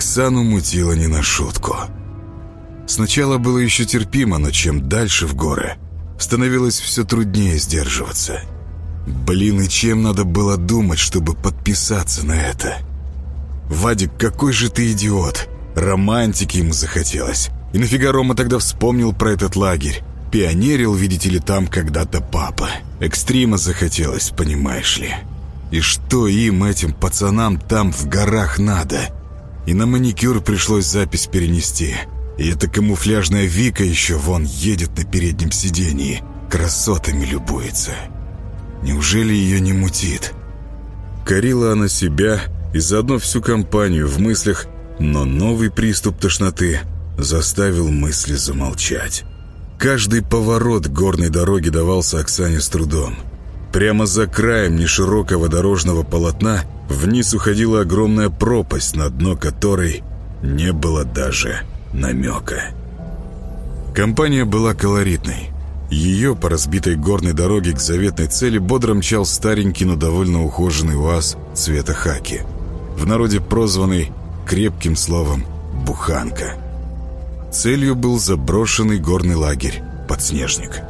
Оксану мутило не на шутку. Сначала было еще терпимо, но чем дальше в горы, становилось все труднее сдерживаться. Блин, и чем надо было думать, чтобы подписаться на это? Вадик, какой же ты идиот! Романтики ему захотелось. И нафига Рома тогда вспомнил про этот лагерь? Пионерил, видите ли, там когда-то папа. Экстрима захотелось, понимаешь ли. И что им, этим пацанам, там в горах надо? И на маникюр пришлось запись перенести. И эта камуфляжная Вика еще вон едет на переднем сидении. Красотами любуется. Неужели ее не мутит? Корила она себя и заодно всю компанию в мыслях, но новый приступ тошноты заставил мысли замолчать. Каждый поворот горной дороги давался Оксане с трудом. Прямо за краем неширокого дорожного полотна вниз уходила огромная пропасть, на дно которой не было даже намека. Компания была колоритной. Ее по разбитой горной дороге к заветной цели бодро мчал старенький, но довольно ухоженный УАЗ цвета хаки. В народе прозванный крепким словом «буханка». Целью был заброшенный горный лагерь «Подснежник».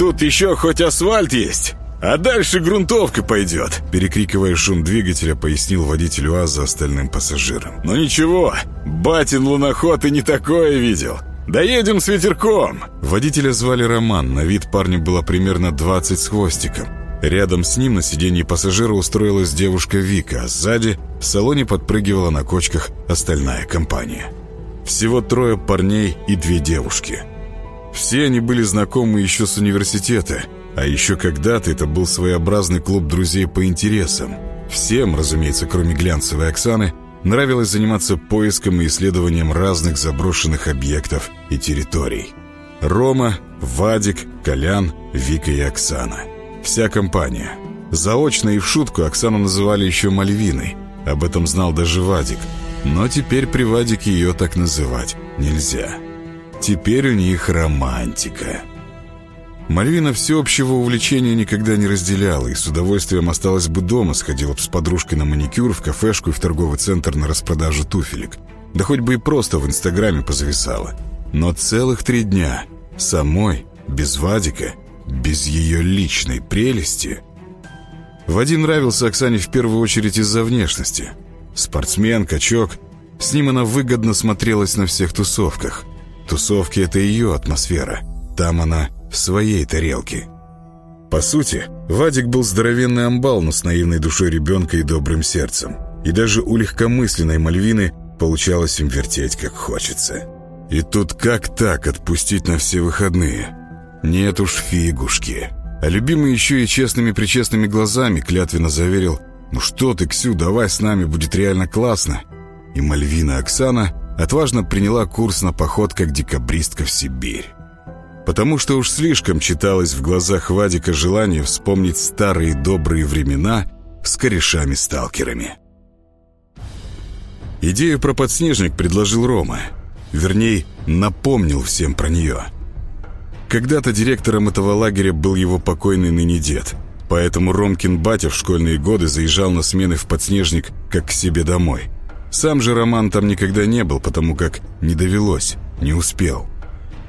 «Тут еще хоть асфальт есть, а дальше грунтовка пойдет», перекрикивая шум двигателя, пояснил водитель УАЗа остальным пассажирам. «Ну ничего, батин луноход и не такое видел. Доедем с ветерком!» Водителя звали Роман, на вид парня было примерно 20 с хвостиком. Рядом с ним на сиденье пассажира устроилась девушка Вика, а сзади в салоне подпрыгивала на кочках остальная компания. Всего трое парней и две девушки. Все они были знакомы еще с университета, а еще когда-то это был своеобразный клуб друзей по интересам. Всем, разумеется, кроме глянцевой Оксаны, нравилось заниматься поиском и исследованием разных заброшенных объектов и территорий. Рома, Вадик, Колян, Вика и Оксана. Вся компания. Заочно и в шутку Оксану называли еще Мальвиной. Об этом знал даже Вадик – но теперь при Вадике ее так называть нельзя. Теперь у них романтика. Мальвина всеобщего увлечения никогда не разделяла и с удовольствием осталась бы дома, сходила бы с подружкой на маникюр, в кафешку и в торговый центр на распродажу туфелек. Да хоть бы и просто в Инстаграме позависала. Но целых три дня самой, без Вадика, без ее личной прелести. Вадим нравился Оксане в первую очередь из-за внешности – Спортсмен, качок. С ним она выгодно смотрелась на всех тусовках. Тусовки — это ее атмосфера. Там она в своей тарелке. По сути, Вадик был здоровенный амбал, но с наивной душой ребенка и добрым сердцем. И даже у легкомысленной Мальвины получалось им вертеть, как хочется. И тут как так отпустить на все выходные? Нет уж фигушки. А любимый еще и честными-причестными глазами клятвенно заверил, «Ну что ты, Ксю, давай с нами, будет реально классно!» И Мальвина Оксана отважно приняла курс на поход как декабристка в Сибирь. Потому что уж слишком читалось в глазах Вадика желание вспомнить старые добрые времена с корешами-сталкерами. Идею про подснежник предложил Рома. Вернее, напомнил всем про нее. Когда-то директором этого лагеря был его покойный ныне дед – Поэтому Ромкин батя в школьные годы заезжал на смены в подснежник, как к себе домой. Сам же Роман там никогда не был, потому как не довелось, не успел.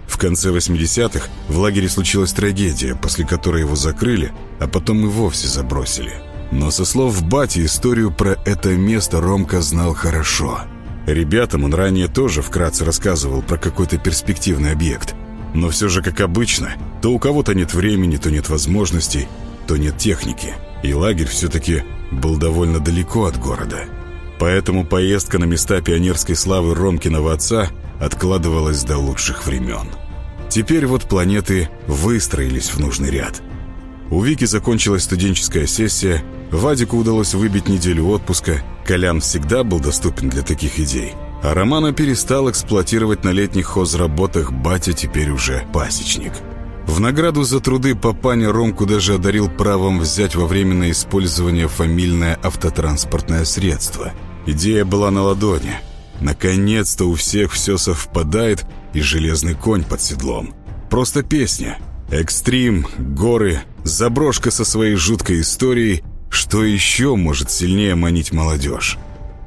В конце 80-х в лагере случилась трагедия, после которой его закрыли, а потом и вовсе забросили. Но со слов бати историю про это место Ромка знал хорошо. Ребятам он ранее тоже вкратце рассказывал про какой-то перспективный объект. Но все же, как обычно, то у кого-то нет времени, то нет возможностей, то нет техники, и лагерь все-таки был довольно далеко от города. Поэтому поездка на места пионерской славы Ромкиного отца откладывалась до лучших времен. Теперь вот планеты выстроились в нужный ряд. У Вики закончилась студенческая сессия, Вадику удалось выбить неделю отпуска, Колян всегда был доступен для таких идей, а Романа перестал эксплуатировать на летних хозработах батя теперь уже пасечник – в награду за труды папаня Ромку даже одарил правом взять во временное использование фамильное автотранспортное средство. Идея была на ладони. Наконец-то у всех все совпадает, и железный конь под седлом. Просто песня. Экстрим, горы, заброшка со своей жуткой историей. Что еще может сильнее манить молодежь?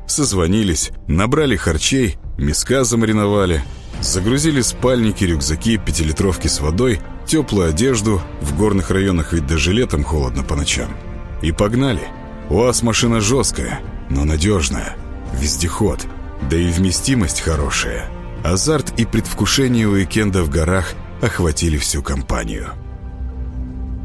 созвонились, набрали харчей, миска замариновали, загрузили спальники, рюкзаки, пятилитровки с водой, теплую одежду, в горных районах ведь даже летом холодно по ночам. И погнали. УАЗ машина жесткая, но надежная. Вездеход, да и вместимость хорошая. Азарт и предвкушение уикенда в горах охватили всю компанию.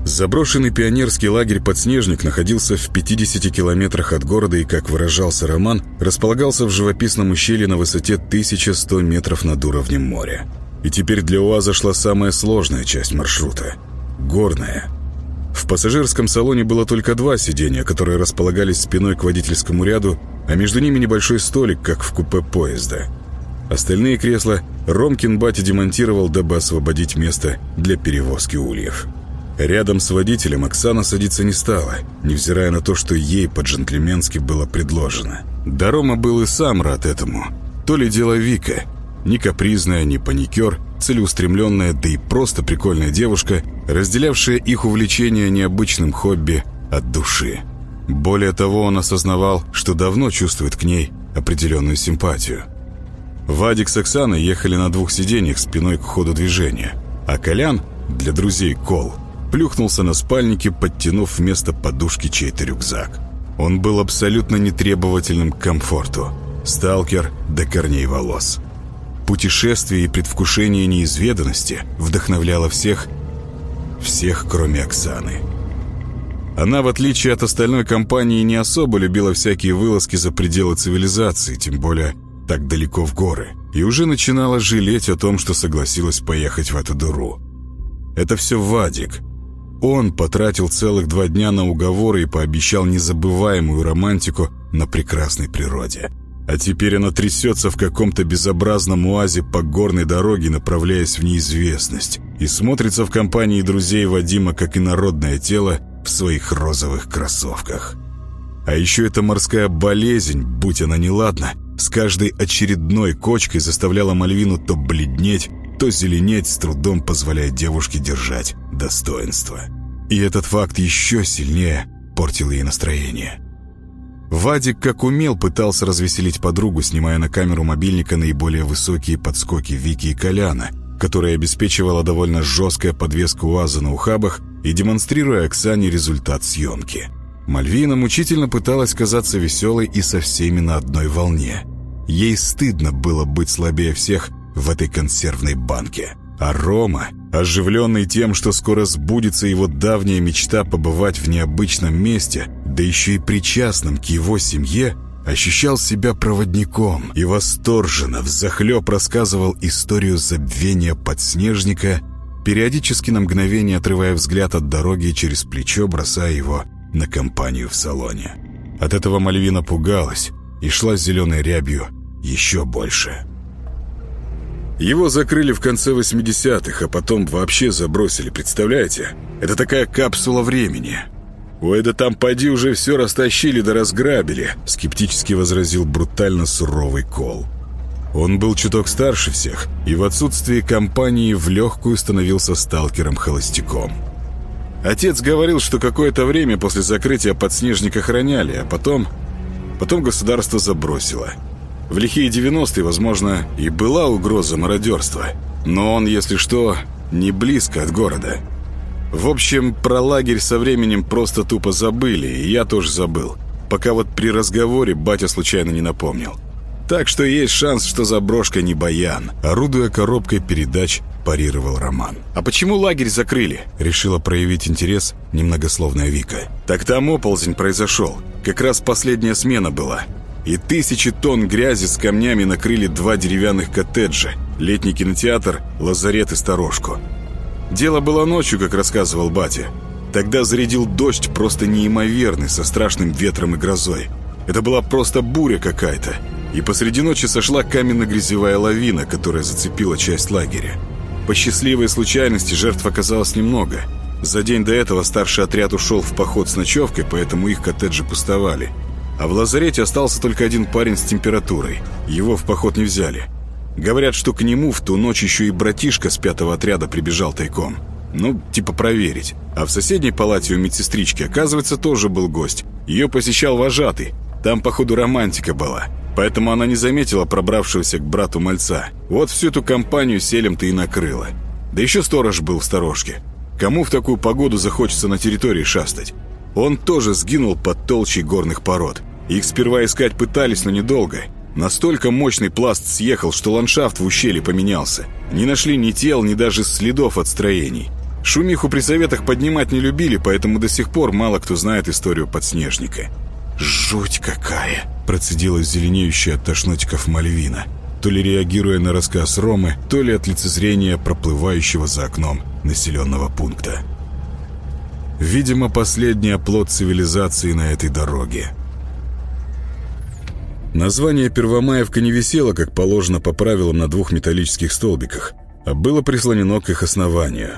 Заброшенный пионерский лагерь «Подснежник» находился в 50 километрах от города и, как выражался Роман, располагался в живописном ущелье на высоте 1100 метров над уровнем моря. И теперь для УАЗа шла самая сложная часть маршрута – горная. В пассажирском салоне было только два сиденья, которые располагались спиной к водительскому ряду, а между ними небольшой столик, как в купе поезда. Остальные кресла Ромкин батя демонтировал, дабы освободить место для перевозки ульев. Рядом с водителем Оксана садиться не стала, невзирая на то, что ей по-джентльменски было предложено. Дарома был и сам рад этому. То ли дело Вика. Ни капризная, ни паникер, целеустремленная, да и просто прикольная девушка, разделявшая их увлечение необычным хобби от души. Более того, он осознавал, что давно чувствует к ней определенную симпатию. Вадик с Оксаной ехали на двух сиденьях спиной к ходу движения, а Колян, для друзей Кол – плюхнулся на спальнике, подтянув вместо подушки чей-то рюкзак. Он был абсолютно нетребовательным к комфорту. Сталкер до корней волос. Путешествие и предвкушение неизведанности вдохновляло всех, всех, кроме Оксаны. Она, в отличие от остальной компании, не особо любила всякие вылазки за пределы цивилизации, тем более так далеко в горы, и уже начинала жалеть о том, что согласилась поехать в эту дыру. Это все Вадик, он потратил целых два дня на уговоры и пообещал незабываемую романтику на прекрасной природе. А теперь она трясется в каком-то безобразном уазе по горной дороге, направляясь в неизвестность, и смотрится в компании друзей Вадима как инородное тело в своих розовых кроссовках. А еще эта морская болезнь, будь она неладна, с каждой очередной кочкой заставляла Мальвину то бледнеть, то зеленеть, с трудом позволяя девушке держать достоинство. И этот факт еще сильнее портил ей настроение. Вадик как умел пытался развеселить подругу, снимая на камеру мобильника наиболее высокие подскоки Вики и Коляна, которая обеспечивала довольно жесткая подвеска УАЗа на ухабах и демонстрируя Оксане результат съемки. Мальвина мучительно пыталась казаться веселой и со всеми на одной волне. Ей стыдно было быть слабее всех в этой консервной банке. А Рома, оживленный тем, что скоро сбудется его давняя мечта побывать в необычном месте, да еще и причастным к его семье, ощущал себя проводником и восторженно взахлеб рассказывал историю забвения подснежника, периодически на мгновение отрывая взгляд от дороги и через плечо бросая его на компанию в салоне. От этого Мальвина пугалась и шла зеленой рябью еще больше. Его закрыли в конце 80-х, а потом вообще забросили, представляете? Это такая капсула времени. «Ой, да там поди уже все растащили да разграбили», скептически возразил брутально суровый Кол. Он был чуток старше всех, и в отсутствии компании в легкую становился сталкером-холостяком. Отец говорил, что какое-то время после закрытия подснежник охраняли, а потом... Потом государство забросило – в лихие 90-е, возможно, и была угроза мародерства. Но он, если что, не близко от города. В общем, про лагерь со временем просто тупо забыли, и я тоже забыл. Пока вот при разговоре батя случайно не напомнил. Так что есть шанс, что заброшка не баян. Орудуя коробкой передач, парировал Роман. «А почему лагерь закрыли?» Решила проявить интерес немногословная Вика. «Так там оползень произошел. Как раз последняя смена была и тысячи тонн грязи с камнями накрыли два деревянных коттеджа, летний кинотеатр, лазарет и сторожку. Дело было ночью, как рассказывал батя. Тогда зарядил дождь просто неимоверный, со страшным ветром и грозой. Это была просто буря какая-то. И посреди ночи сошла каменно-грязевая лавина, которая зацепила часть лагеря. По счастливой случайности жертв оказалось немного. За день до этого старший отряд ушел в поход с ночевкой, поэтому их коттеджи пустовали. А в лазарете остался только один парень с температурой. Его в поход не взяли. Говорят, что к нему в ту ночь еще и братишка с пятого отряда прибежал тайком. Ну, типа проверить. А в соседней палате у медсестрички, оказывается, тоже был гость. Ее посещал вожатый. Там, походу, романтика была. Поэтому она не заметила пробравшегося к брату мальца. Вот всю эту компанию селем-то и накрыла. Да еще сторож был в сторожке. Кому в такую погоду захочется на территории шастать? Он тоже сгинул под толщей горных пород. Их сперва искать пытались, но недолго. Настолько мощный пласт съехал, что ландшафт в ущелье поменялся. Не нашли ни тел, ни даже следов от строений. Шумиху при советах поднимать не любили, поэтому до сих пор мало кто знает историю подснежника. «Жуть какая!» – процедила зеленеющая от тошнотиков Мальвина, то ли реагируя на рассказ Ромы, то ли от лицезрения проплывающего за окном населенного пункта. Видимо, последний оплот цивилизации на этой дороге. Название Первомаевка не висело, как положено по правилам, на двух металлических столбиках, а было прислонено к их основанию.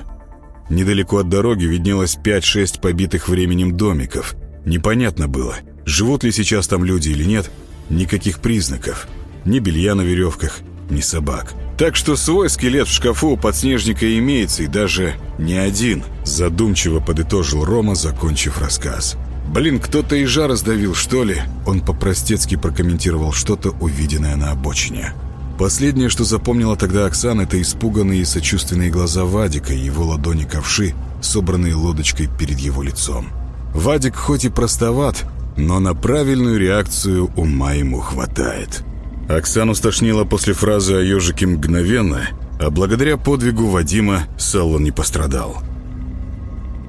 Недалеко от дороги виднелось 5-6 побитых временем домиков. Непонятно было, живут ли сейчас там люди или нет, никаких признаков. Ни белья на веревках, ни собак. Так что свой скелет в шкафу у подснежника имеется, и даже не один, задумчиво подытожил Рома, закончив рассказ. «Блин, кто-то и жара сдавил, что ли?» Он по-простецки прокомментировал что-то, увиденное на обочине. Последнее, что запомнила тогда Оксана, это испуганные и сочувственные глаза Вадика и его ладони ковши, собранные лодочкой перед его лицом. Вадик хоть и простоват, но на правильную реакцию ума ему хватает. Оксану стошнило после фразы о ежике мгновенно, а благодаря подвигу Вадима Салон не пострадал.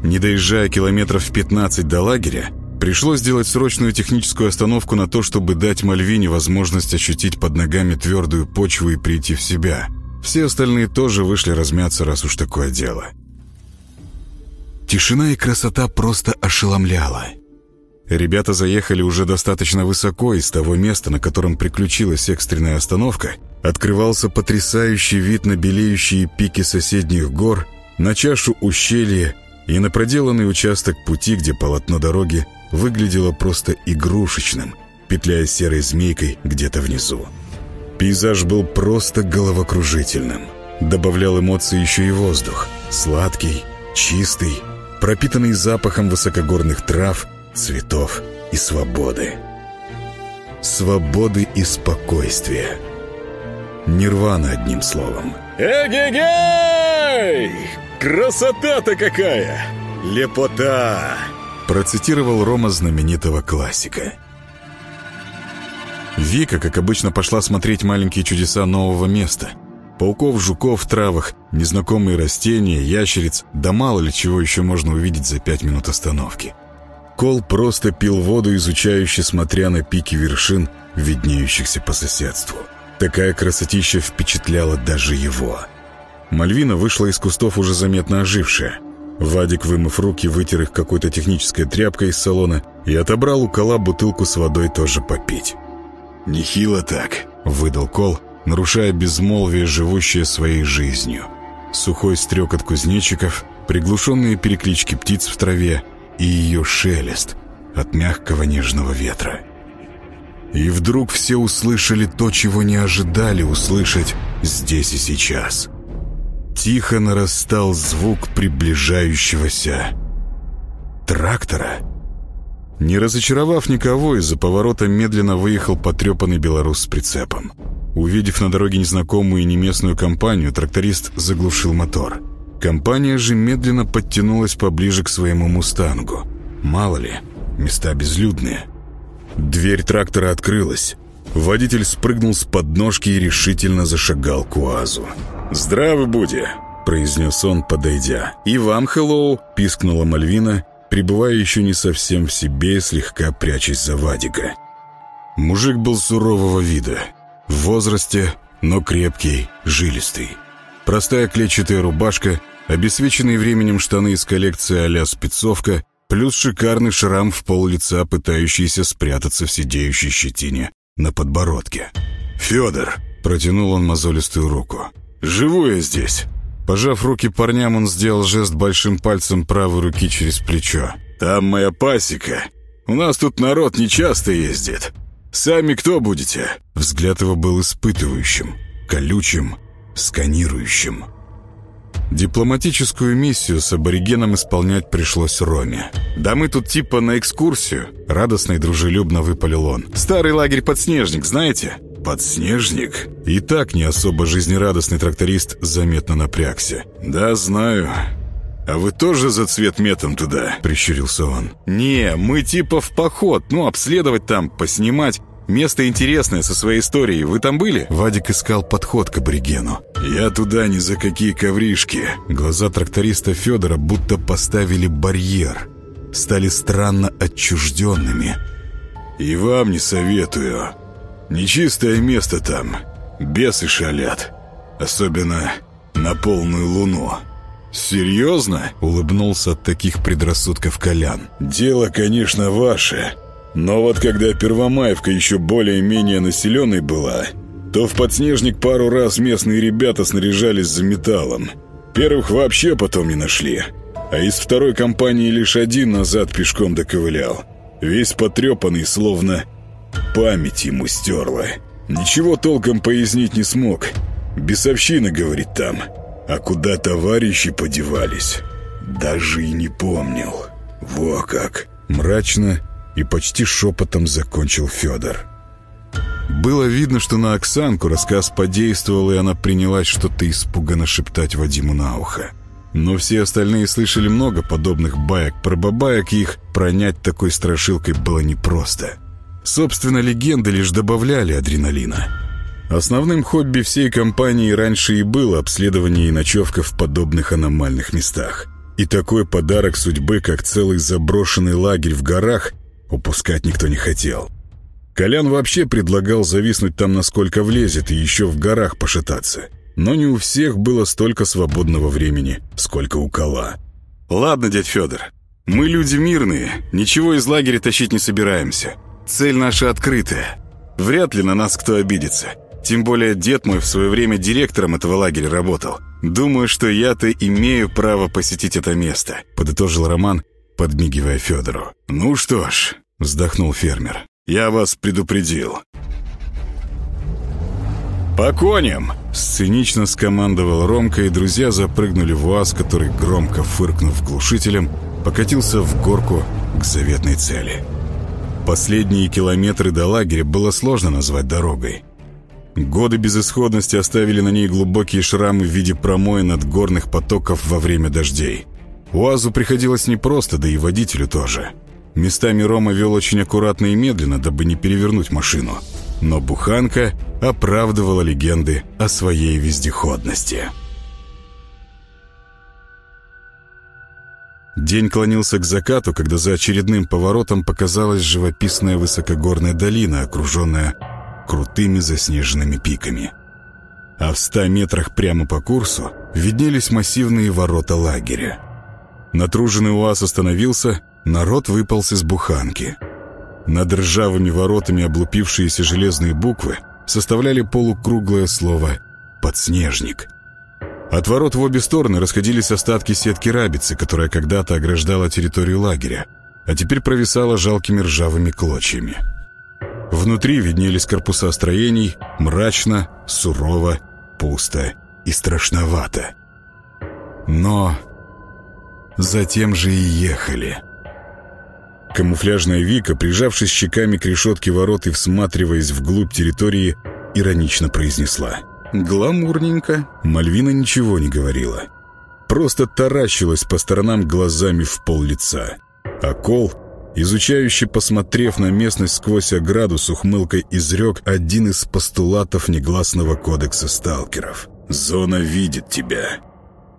Не доезжая километров 15 до лагеря, пришлось сделать срочную техническую остановку на то, чтобы дать Мальвине возможность ощутить под ногами твердую почву и прийти в себя. Все остальные тоже вышли размяться, раз уж такое дело. Тишина и красота просто ошеломляла. Ребята заехали уже достаточно высоко, и с того места, на котором приключилась экстренная остановка, открывался потрясающий вид на белеющие пики соседних гор, на чашу ущелья и на проделанный участок пути, где полотно дороги выглядело просто игрушечным, петляя серой змейкой где-то внизу. Пейзаж был просто головокружительным. Добавлял эмоции еще и воздух. Сладкий, чистый, пропитанный запахом высокогорных трав, цветов и свободы. Свободы и спокойствия. Нирвана, одним словом. «Эгегей! Красота-то какая! Лепота!» Процитировал Рома знаменитого классика. Вика, как обычно, пошла смотреть маленькие чудеса нового места. Пауков, жуков, травах, незнакомые растения, ящериц, да мало ли чего еще можно увидеть за пять минут остановки. Кол просто пил воду, изучающе смотря на пики вершин, виднеющихся по соседству. Такая красотища впечатляла даже его. Мальвина вышла из кустов уже заметно ожившая. Вадик, вымыв руки, вытер их какой-то технической тряпкой из салона и отобрал у кола бутылку с водой тоже попить. «Нехило так», — выдал Кол, нарушая безмолвие, живущее своей жизнью. Сухой стрек кузнечиков, приглушенные переклички птиц в траве и ее шелест от мягкого нежного ветра. И вдруг все услышали то, чего не ожидали услышать здесь и сейчас. Тихо нарастал звук приближающегося трактора. Не разочаровав никого, из-за поворота медленно выехал потрепанный белорус с прицепом. Увидев на дороге незнакомую и неместную компанию, тракторист заглушил мотор. Компания же медленно подтянулась поближе к своему «Мустангу». Мало ли, места безлюдные. Дверь трактора открылась. Водитель спрыгнул с подножки и решительно зашагал к УАЗу. «Здравы буди!» — произнес он, подойдя. «И вам, hello!» — пискнула Мальвина, пребывая еще не совсем в себе, слегка прячась за Вадика. Мужик был сурового вида. В возрасте, но крепкий, жилистый. Простая клетчатая рубашка, обесвеченные временем штаны из коллекции а-ля спецовка, плюс шикарный шрам в пол лица, пытающийся спрятаться в сидеющей щетине на подбородке. «Федор!» — протянул он мозолистую руку. «Живу я здесь!» Пожав руки парням, он сделал жест большим пальцем правой руки через плечо. «Там моя пасека. У нас тут народ нечасто ездит. Сами кто будете?» Взгляд его был испытывающим, колючим, сканирующим. Дипломатическую миссию с аборигеном исполнять пришлось Роме. «Да мы тут типа на экскурсию», — радостно и дружелюбно выпалил он. «Старый лагерь «Подснежник», знаете?» «Подснежник?» И так не особо жизнерадостный тракторист заметно напрягся. «Да, знаю. А вы тоже за цвет метом туда?» — прищурился он. «Не, мы типа в поход, ну, обследовать там, поснимать». Место интересное со своей историей. Вы там были?» Вадик искал подход к аборигену. «Я туда ни за какие ковришки». Глаза тракториста Федора будто поставили барьер. Стали странно отчужденными. «И вам не советую. Нечистое место там. Бесы шалят. Особенно на полную луну». «Серьезно?» — улыбнулся от таких предрассудков Колян. «Дело, конечно, ваше. Но вот когда Первомаевка еще более-менее населенной была, то в подснежник пару раз местные ребята снаряжались за металлом. Первых вообще потом не нашли. А из второй компании лишь один назад пешком доковылял. Весь потрепанный, словно память ему стерла. Ничего толком пояснить не смог. Бесовщина, говорит там. А куда товарищи подевались, даже и не помнил. Во как. Мрачно и почти шепотом закончил Федор. Было видно, что на Оксанку рассказ подействовал, и она принялась что-то испуганно шептать Вадиму на ухо. Но все остальные слышали много подобных баек про бабаек, и их пронять такой страшилкой было непросто. Собственно, легенды лишь добавляли адреналина. Основным хобби всей компании раньше и было обследование и ночевка в подобных аномальных местах. И такой подарок судьбы, как целый заброшенный лагерь в горах, упускать никто не хотел. Колян вообще предлагал зависнуть там насколько влезет и еще в горах пошататься. Но не у всех было столько свободного времени, сколько у Кола. «Ладно, дядь Федор, мы люди мирные, ничего из лагеря тащить не собираемся. Цель наша открытая. Вряд ли на нас кто обидится. Тем более дед мой в свое время директором этого лагеря работал. Думаю, что я-то имею право посетить это место», — подытожил Роман, подмигивая Федору. «Ну что ж, вздохнул фермер. «Я вас предупредил». «По коням!» — сценично скомандовал Ромка, и друзья запрыгнули в УАЗ, который, громко фыркнув глушителем, покатился в горку к заветной цели. Последние километры до лагеря было сложно назвать дорогой. Годы безысходности оставили на ней глубокие шрамы в виде промоин от горных потоков во время дождей. УАЗу приходилось непросто, да и водителю тоже — Местами Рома вел очень аккуратно и медленно, дабы не перевернуть машину. Но буханка оправдывала легенды о своей вездеходности. День клонился к закату, когда за очередным поворотом показалась живописная высокогорная долина, окруженная крутыми заснеженными пиками. А в ста метрах прямо по курсу виднелись массивные ворота лагеря. Натруженный УАЗ остановился, Народ выполз из буханки. Над ржавыми воротами облупившиеся железные буквы составляли полукруглое слово «подснежник». От ворот в обе стороны расходились остатки сетки рабицы, которая когда-то ограждала территорию лагеря, а теперь провисала жалкими ржавыми клочьями. Внутри виднелись корпуса строений, мрачно, сурово, пусто и страшновато. Но затем же и ехали – Камуфляжная Вика, прижавшись щеками к решетке ворот и всматриваясь вглубь территории, иронично произнесла. «Гламурненько». Мальвина ничего не говорила. Просто таращилась по сторонам глазами в пол лица. А Кол, изучающий, посмотрев на местность сквозь ограду с ухмылкой, изрек один из постулатов негласного кодекса сталкеров. «Зона видит тебя,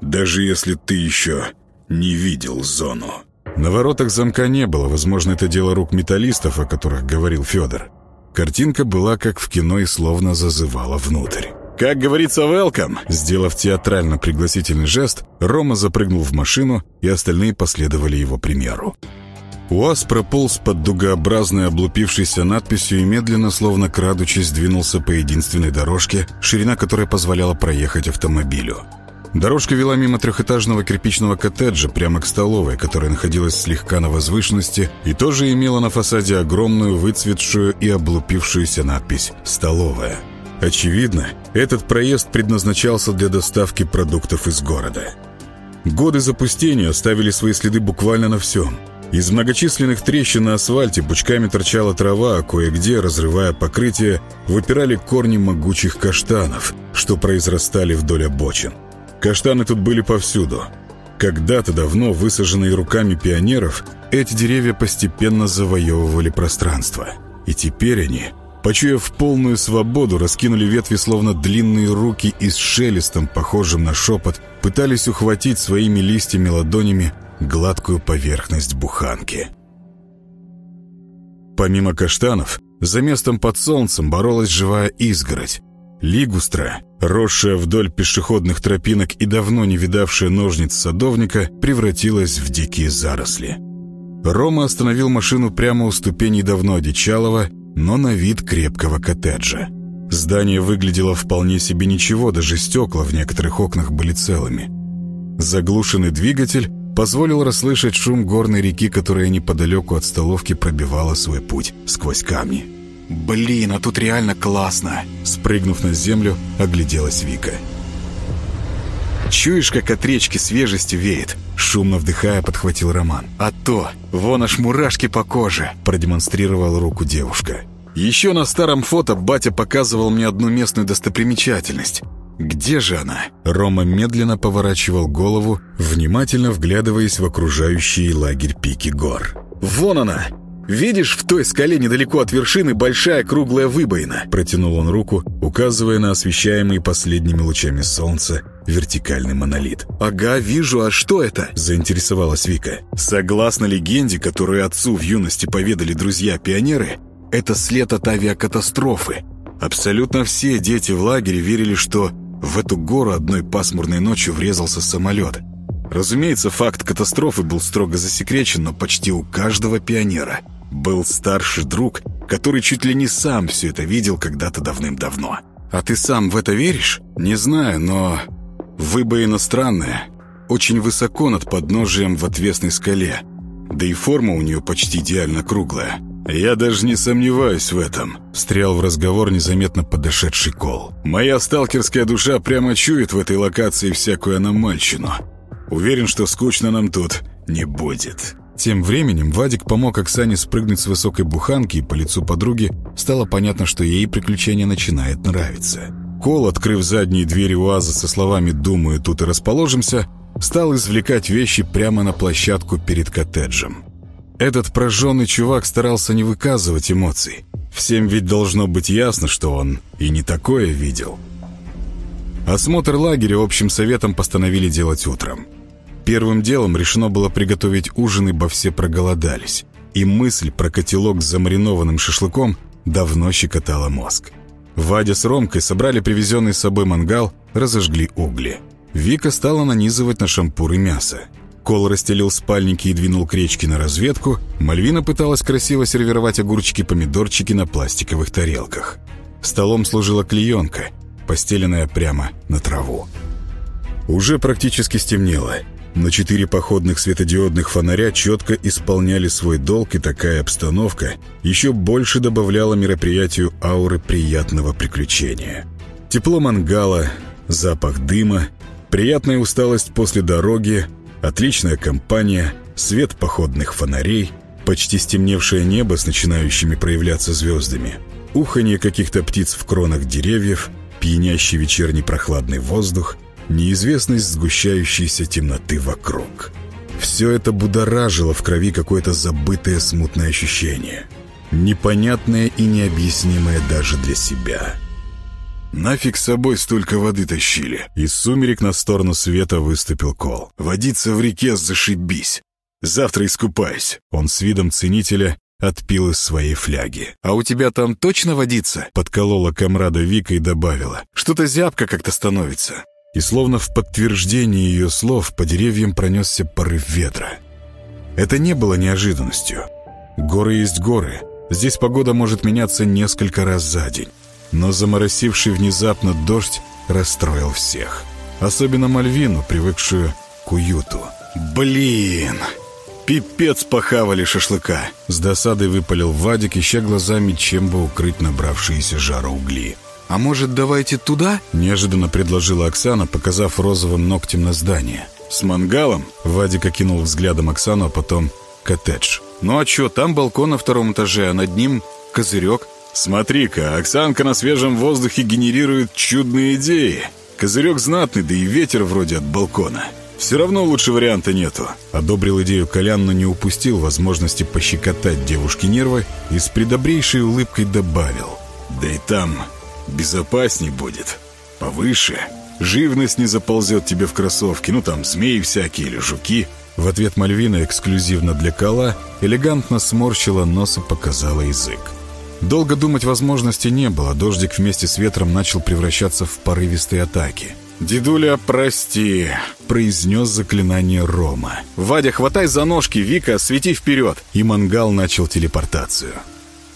даже если ты еще не видел зону». На воротах замка не было, возможно, это дело рук металлистов, о которых говорил Федор. Картинка была как в кино и словно зазывала внутрь. «Как говорится, welcome!» Сделав театрально-пригласительный жест, Рома запрыгнул в машину, и остальные последовали его примеру. УАЗ прополз под дугообразной облупившейся надписью и медленно, словно крадучись, двинулся по единственной дорожке, ширина которой позволяла проехать автомобилю. Дорожка вела мимо трехэтажного кирпичного коттеджа прямо к столовой, которая находилась слегка на возвышенности и тоже имела на фасаде огромную выцветшую и облупившуюся надпись «Столовая». Очевидно, этот проезд предназначался для доставки продуктов из города. Годы запустения оставили свои следы буквально на всем. Из многочисленных трещин на асфальте пучками торчала трава, а кое-где, разрывая покрытие, выпирали корни могучих каштанов, что произрастали вдоль обочин. Каштаны тут были повсюду. Когда-то давно, высаженные руками пионеров, эти деревья постепенно завоевывали пространство. И теперь они, почуяв полную свободу, раскинули ветви словно длинные руки и с шелестом, похожим на шепот, пытались ухватить своими листьями ладонями гладкую поверхность буханки. Помимо каштанов, за местом под солнцем боролась живая изгородь. Лигустра, росшая вдоль пешеходных тропинок и давно не видавшая ножниц садовника, превратилась в дикие заросли. Рома остановил машину прямо у ступеней давно одичалого, но на вид крепкого коттеджа. Здание выглядело вполне себе ничего, даже стекла в некоторых окнах были целыми. Заглушенный двигатель позволил расслышать шум горной реки, которая неподалеку от столовки пробивала свой путь сквозь камни. «Блин, а тут реально классно!» Спрыгнув на землю, огляделась Вика. «Чуешь, как от речки свежестью веет?» Шумно вдыхая, подхватил Роман. «А то! Вон аж мурашки по коже!» Продемонстрировала руку девушка. «Еще на старом фото батя показывал мне одну местную достопримечательность. Где же она?» Рома медленно поворачивал голову, внимательно вглядываясь в окружающий лагерь пики гор. «Вон она! Видишь, в той скале недалеко от вершины большая круглая выбоина?» Протянул он руку, указывая на освещаемый последними лучами солнца вертикальный монолит. «Ага, вижу, а что это?» – заинтересовалась Вика. «Согласно легенде, которую отцу в юности поведали друзья-пионеры, это след от авиакатастрофы. Абсолютно все дети в лагере верили, что в эту гору одной пасмурной ночью врезался самолет. Разумеется, факт катастрофы был строго засекречен, но почти у каждого пионера был старший друг, который чуть ли не сам все это видел когда-то давным-давно. А ты сам в это веришь? Не знаю, но... Выбоина странная, очень высоко над подножием в отвесной скале, да и форма у нее почти идеально круглая. «Я даже не сомневаюсь в этом», — встрял в разговор незаметно подошедший Кол. «Моя сталкерская душа прямо чует в этой локации всякую аномальщину. Уверен, что скучно нам тут не будет». Тем временем Вадик помог Оксане спрыгнуть с высокой буханки, и по лицу подруги стало понятно, что ей приключение начинает нравиться. Кол, открыв задние двери УАЗа со словами «Думаю, тут и расположимся», стал извлекать вещи прямо на площадку перед коттеджем. Этот прожженный чувак старался не выказывать эмоций. Всем ведь должно быть ясно, что он и не такое видел. Осмотр лагеря общим советом постановили делать утром. Первым делом решено было приготовить ужин, ибо все проголодались. И мысль про котелок с замаринованным шашлыком давно щекотала мозг. Вадя с Ромкой собрали привезенный с собой мангал, разожгли угли. Вика стала нанизывать на шампуры мясо. Кол расстелил спальники и двинул к речке на разведку. Мальвина пыталась красиво сервировать огурчики-помидорчики на пластиковых тарелках. Столом служила клеенка, постеленная прямо на траву. Уже практически стемнело. На четыре походных светодиодных фонаря четко исполняли свой долг, и такая обстановка еще больше добавляла мероприятию ауры приятного приключения. Тепло мангала, запах дыма, приятная усталость после дороги — Отличная компания, свет походных фонарей, почти стемневшее небо с начинающими проявляться звездами, уханье каких-то птиц в кронах деревьев, пьянящий вечерний прохладный воздух, неизвестность сгущающейся темноты вокруг. Все это будоражило в крови какое-то забытое смутное ощущение. Непонятное и необъяснимое даже для себя. «Нафиг с собой столько воды тащили?» Из сумерек на сторону света выступил Кол. «Водиться в реке зашибись. Завтра искупаюсь». Он с видом ценителя отпил из своей фляги. «А у тебя там точно водиться?» Подколола комрада Вика и добавила. «Что-то зябко как-то становится». И словно в подтверждение ее слов по деревьям пронесся порыв ветра. Это не было неожиданностью. Горы есть горы. Здесь погода может меняться несколько раз за день но заморосивший внезапно дождь расстроил всех. Особенно Мальвину, привыкшую к уюту. «Блин!» «Пипец похавали шашлыка!» С досадой выпалил Вадик, ища глазами, чем бы укрыть набравшиеся жара угли. «А может, давайте туда?» — неожиданно предложила Оксана, показав розовым ногтем на здание. «С мангалом?» — Вадик окинул взглядом Оксану, а потом коттедж. «Ну а чё, там балкон на втором этаже, а над ним козырек». «Смотри-ка, Оксанка на свежем воздухе генерирует чудные идеи. Козырек знатный, да и ветер вроде от балкона. Все равно лучше варианта нету». Одобрил идею Колян, но не упустил возможности пощекотать девушке нервы и с предобрейшей улыбкой добавил. «Да и там безопасней будет. Повыше. Живность не заползет тебе в кроссовки, ну там змеи всякие или жуки». В ответ Мальвина, эксклюзивно для Кола, элегантно сморщила нос и показала язык. Долго думать возможности не было, дождик вместе с ветром начал превращаться в порывистые атаки. «Дедуля, прости», — произнес заклинание Рома. «Вадя, хватай за ножки, Вика, свети вперед!» И мангал начал телепортацию.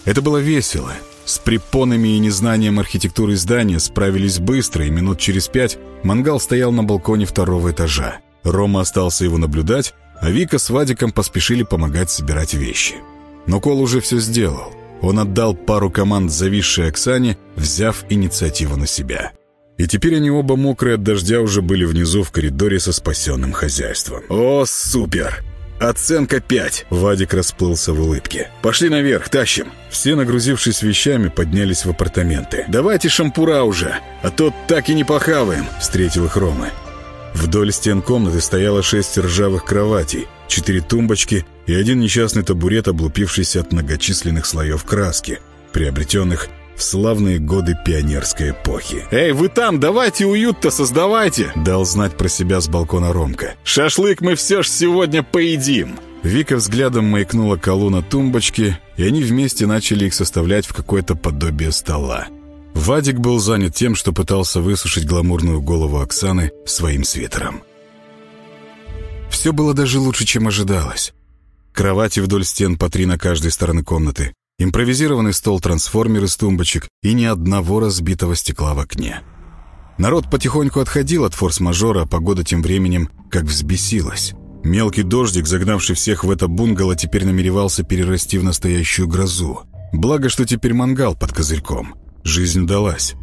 Это было весело. С препонами и незнанием архитектуры здания справились быстро, и минут через пять мангал стоял на балконе второго этажа. Рома остался его наблюдать, а Вика с Вадиком поспешили помогать собирать вещи. Но Кол уже все сделал. Он отдал пару команд зависшей Оксане, взяв инициативу на себя. И теперь они оба мокрые от дождя уже были внизу в коридоре со спасенным хозяйством. «О, супер! Оценка 5!» Вадик расплылся в улыбке. «Пошли наверх, тащим!» Все, нагрузившись вещами, поднялись в апартаменты. «Давайте шампура уже, а то так и не похаваем!» Встретил их Рома. Вдоль стен комнаты стояло шесть ржавых кроватей, четыре тумбочки и один несчастный табурет, облупившийся от многочисленных слоев краски, приобретенных в славные годы пионерской эпохи. «Эй, вы там, давайте уют-то создавайте!» Дал знать про себя с балкона Ромка. «Шашлык мы все ж сегодня поедим!» Вика взглядом маякнула колу на тумбочке, и они вместе начали их составлять в какое-то подобие стола. Вадик был занят тем, что пытался высушить гламурную голову Оксаны своим свитером. Все было даже лучше, чем ожидалось. Кровати вдоль стен по три на каждой стороны комнаты, импровизированный стол-трансформер из тумбочек и ни одного разбитого стекла в окне. Народ потихоньку отходил от форс-мажора, а погода тем временем как взбесилась. Мелкий дождик, загнавший всех в это бунгало, теперь намеревался перерасти в настоящую грозу. Благо, что теперь мангал под козырьком. Жизнь удалась.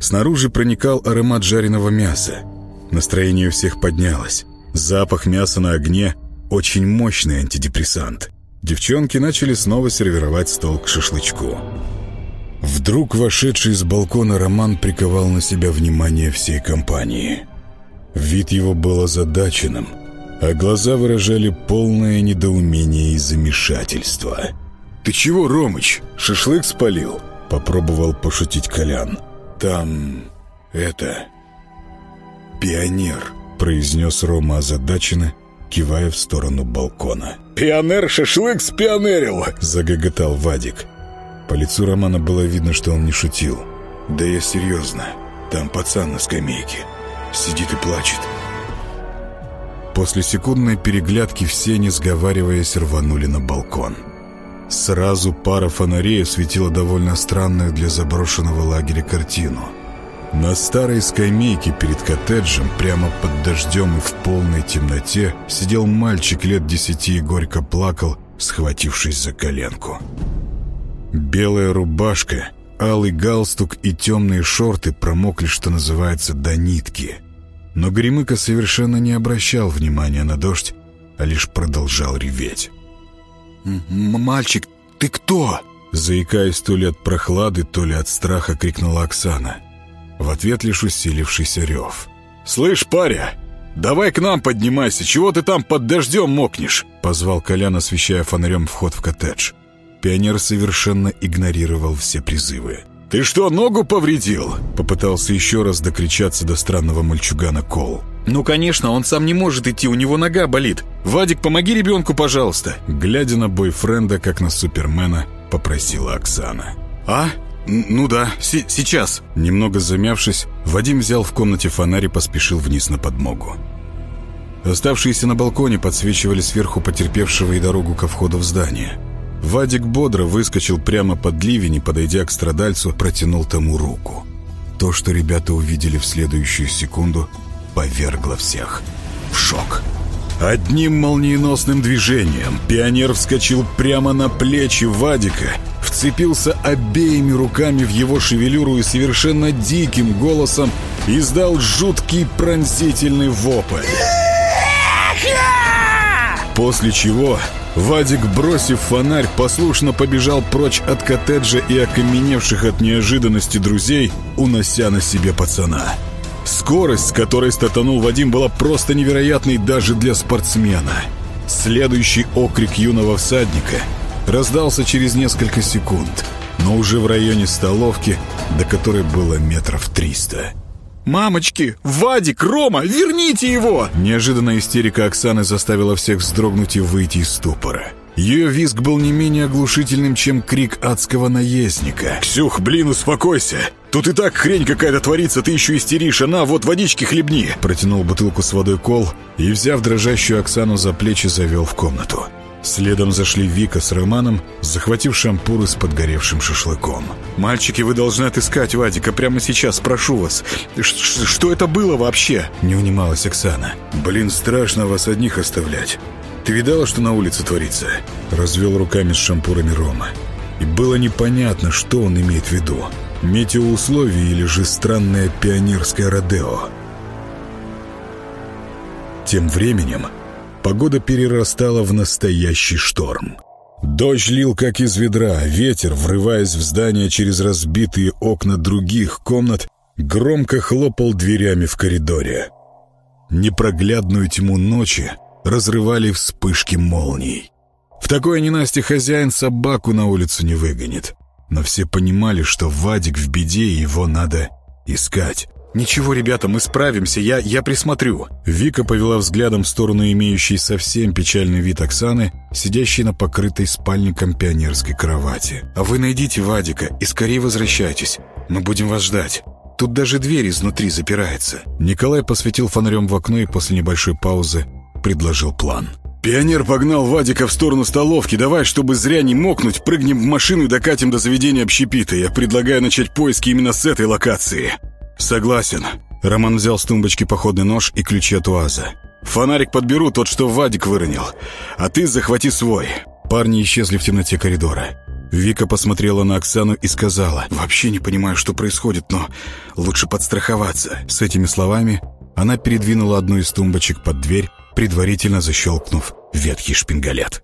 Снаружи проникал аромат жареного мяса. Настроение у всех поднялось. Запах мяса на огне – очень мощный антидепрессант. Девчонки начали снова сервировать стол к шашлычку. Вдруг вошедший с балкона Роман приковал на себя внимание всей компании. Вид его был озадаченным, а глаза выражали полное недоумение и замешательство. «Ты чего, Ромыч, шашлык спалил?» Попробовал пошутить Колян. «Там... это... пионер», — произнес Рома озадаченно, кивая в сторону балкона. «Пионер шашлык спионерил!» — загоготал Вадик. По лицу Романа было видно, что он не шутил. «Да я серьезно. Там пацан на скамейке. Сидит и плачет». После секундной переглядки все, не сговариваясь, рванули на балкон. Сразу пара фонарей осветила довольно странную для заброшенного лагеря картину. На старой скамейке перед коттеджем, прямо под дождем и в полной темноте, сидел мальчик лет десяти и горько плакал, схватившись за коленку. Белая рубашка, алый галстук и темные шорты промокли, что называется, до нитки. Но Гремыка совершенно не обращал внимания на дождь, а лишь продолжал реветь. «Мальчик, ты кто?» Заикаясь то ли от прохлады, то ли от страха, крикнула Оксана. В ответ лишь усилившийся рев. «Слышь, паря, давай к нам поднимайся, чего ты там под дождем мокнешь?» Позвал Колян, освещая фонарем вход в коттедж. Пионер совершенно игнорировал все призывы. «Ты что, ногу повредил?» Попытался еще раз докричаться до странного мальчугана Кол. «Ну, конечно, он сам не может идти, у него нога болит. Вадик, помоги ребенку, пожалуйста!» Глядя на бойфренда, как на супермена, попросила Оксана. «А? Ну да, сейчас!» Немного замявшись, Вадим взял в комнате фонарь и поспешил вниз на подмогу. Оставшиеся на балконе подсвечивали сверху потерпевшего и дорогу ко входу в здание. Вадик бодро выскочил прямо под ливень и, подойдя к страдальцу, протянул тому руку. То, что ребята увидели в следующую секунду, повергло всех в шок. Одним молниеносным движением пионер вскочил прямо на плечи Вадика, вцепился обеими руками в его шевелюру и совершенно диким голосом издал жуткий пронзительный вопль. После чего Вадик, бросив фонарь, послушно побежал прочь от коттеджа и окаменевших от неожиданности друзей, унося на себе пацана. Скорость, с которой стартанул Вадим, была просто невероятной даже для спортсмена. Следующий окрик юного всадника раздался через несколько секунд, но уже в районе столовки, до которой было метров триста. «Мамочки! Вадик! Рома! Верните его!» Неожиданная истерика Оксаны заставила всех вздрогнуть и выйти из ступора. Ее визг был не менее оглушительным, чем крик адского наездника. «Ксюх, блин, успокойся! Тут и так хрень какая-то творится, ты еще истеришь, а на, вот водички хлебни!» Протянул бутылку с водой кол и, взяв дрожащую Оксану за плечи, завел в комнату. Следом зашли Вика с Романом, захватив шампуры с подгоревшим шашлыком. «Мальчики, вы должны отыскать Вадика прямо сейчас, прошу вас. Ш что это было вообще?» Не унималась Оксана. «Блин, страшно вас одних оставлять. Ты видала, что на улице творится?» Развел руками с шампурами Рома. И было непонятно, что он имеет в виду. Метеоусловия или же странное пионерское родео. Тем временем Погода перерастала в настоящий шторм. Дождь лил как из ведра, ветер, врываясь в здание через разбитые окна других комнат, громко хлопал дверями в коридоре. Непроглядную тьму ночи разрывали вспышки молний. В такое ненастье хозяин собаку на улицу не выгонит. Но все понимали, что Вадик в беде, и его надо искать. «Ничего, ребята, мы справимся, я, я присмотрю». Вика повела взглядом в сторону имеющей совсем печальный вид Оксаны, сидящей на покрытой спальником пионерской кровати. «А вы найдите Вадика и скорее возвращайтесь. Мы будем вас ждать. Тут даже дверь изнутри запирается». Николай посветил фонарем в окно и после небольшой паузы предложил план. «Пионер погнал Вадика в сторону столовки. Давай, чтобы зря не мокнуть, прыгнем в машину и докатим до заведения общепита. Я предлагаю начать поиски именно с этой локации». «Согласен». Роман взял с тумбочки походный нож и ключи от УАЗа. «Фонарик подберу, тот, что Вадик выронил. А ты захвати свой». Парни исчезли в темноте коридора. Вика посмотрела на Оксану и сказала, «Вообще не понимаю, что происходит, но лучше подстраховаться». С этими словами она передвинула одну из тумбочек под дверь, предварительно защелкнув ветхий шпингалет.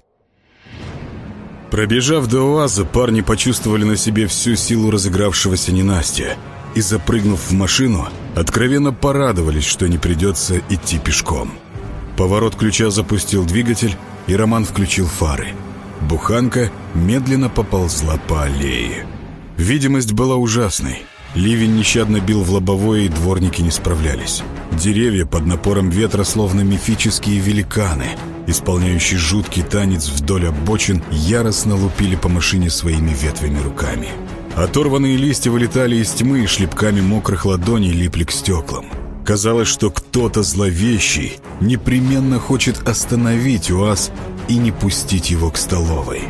Пробежав до УАЗа, парни почувствовали на себе всю силу разыгравшегося ненастья и, запрыгнув в машину, откровенно порадовались, что не придется идти пешком. Поворот ключа запустил двигатель, и Роман включил фары. Буханка медленно поползла по аллее. Видимость была ужасной. Ливень нещадно бил в лобовое, и дворники не справлялись. Деревья под напором ветра, словно мифические великаны, исполняющие жуткий танец вдоль обочин, яростно лупили по машине своими ветвями руками. Оторванные листья вылетали из тьмы и шлепками мокрых ладоней липли к стеклам. Казалось, что кто-то зловещий непременно хочет остановить УАЗ и не пустить его к столовой.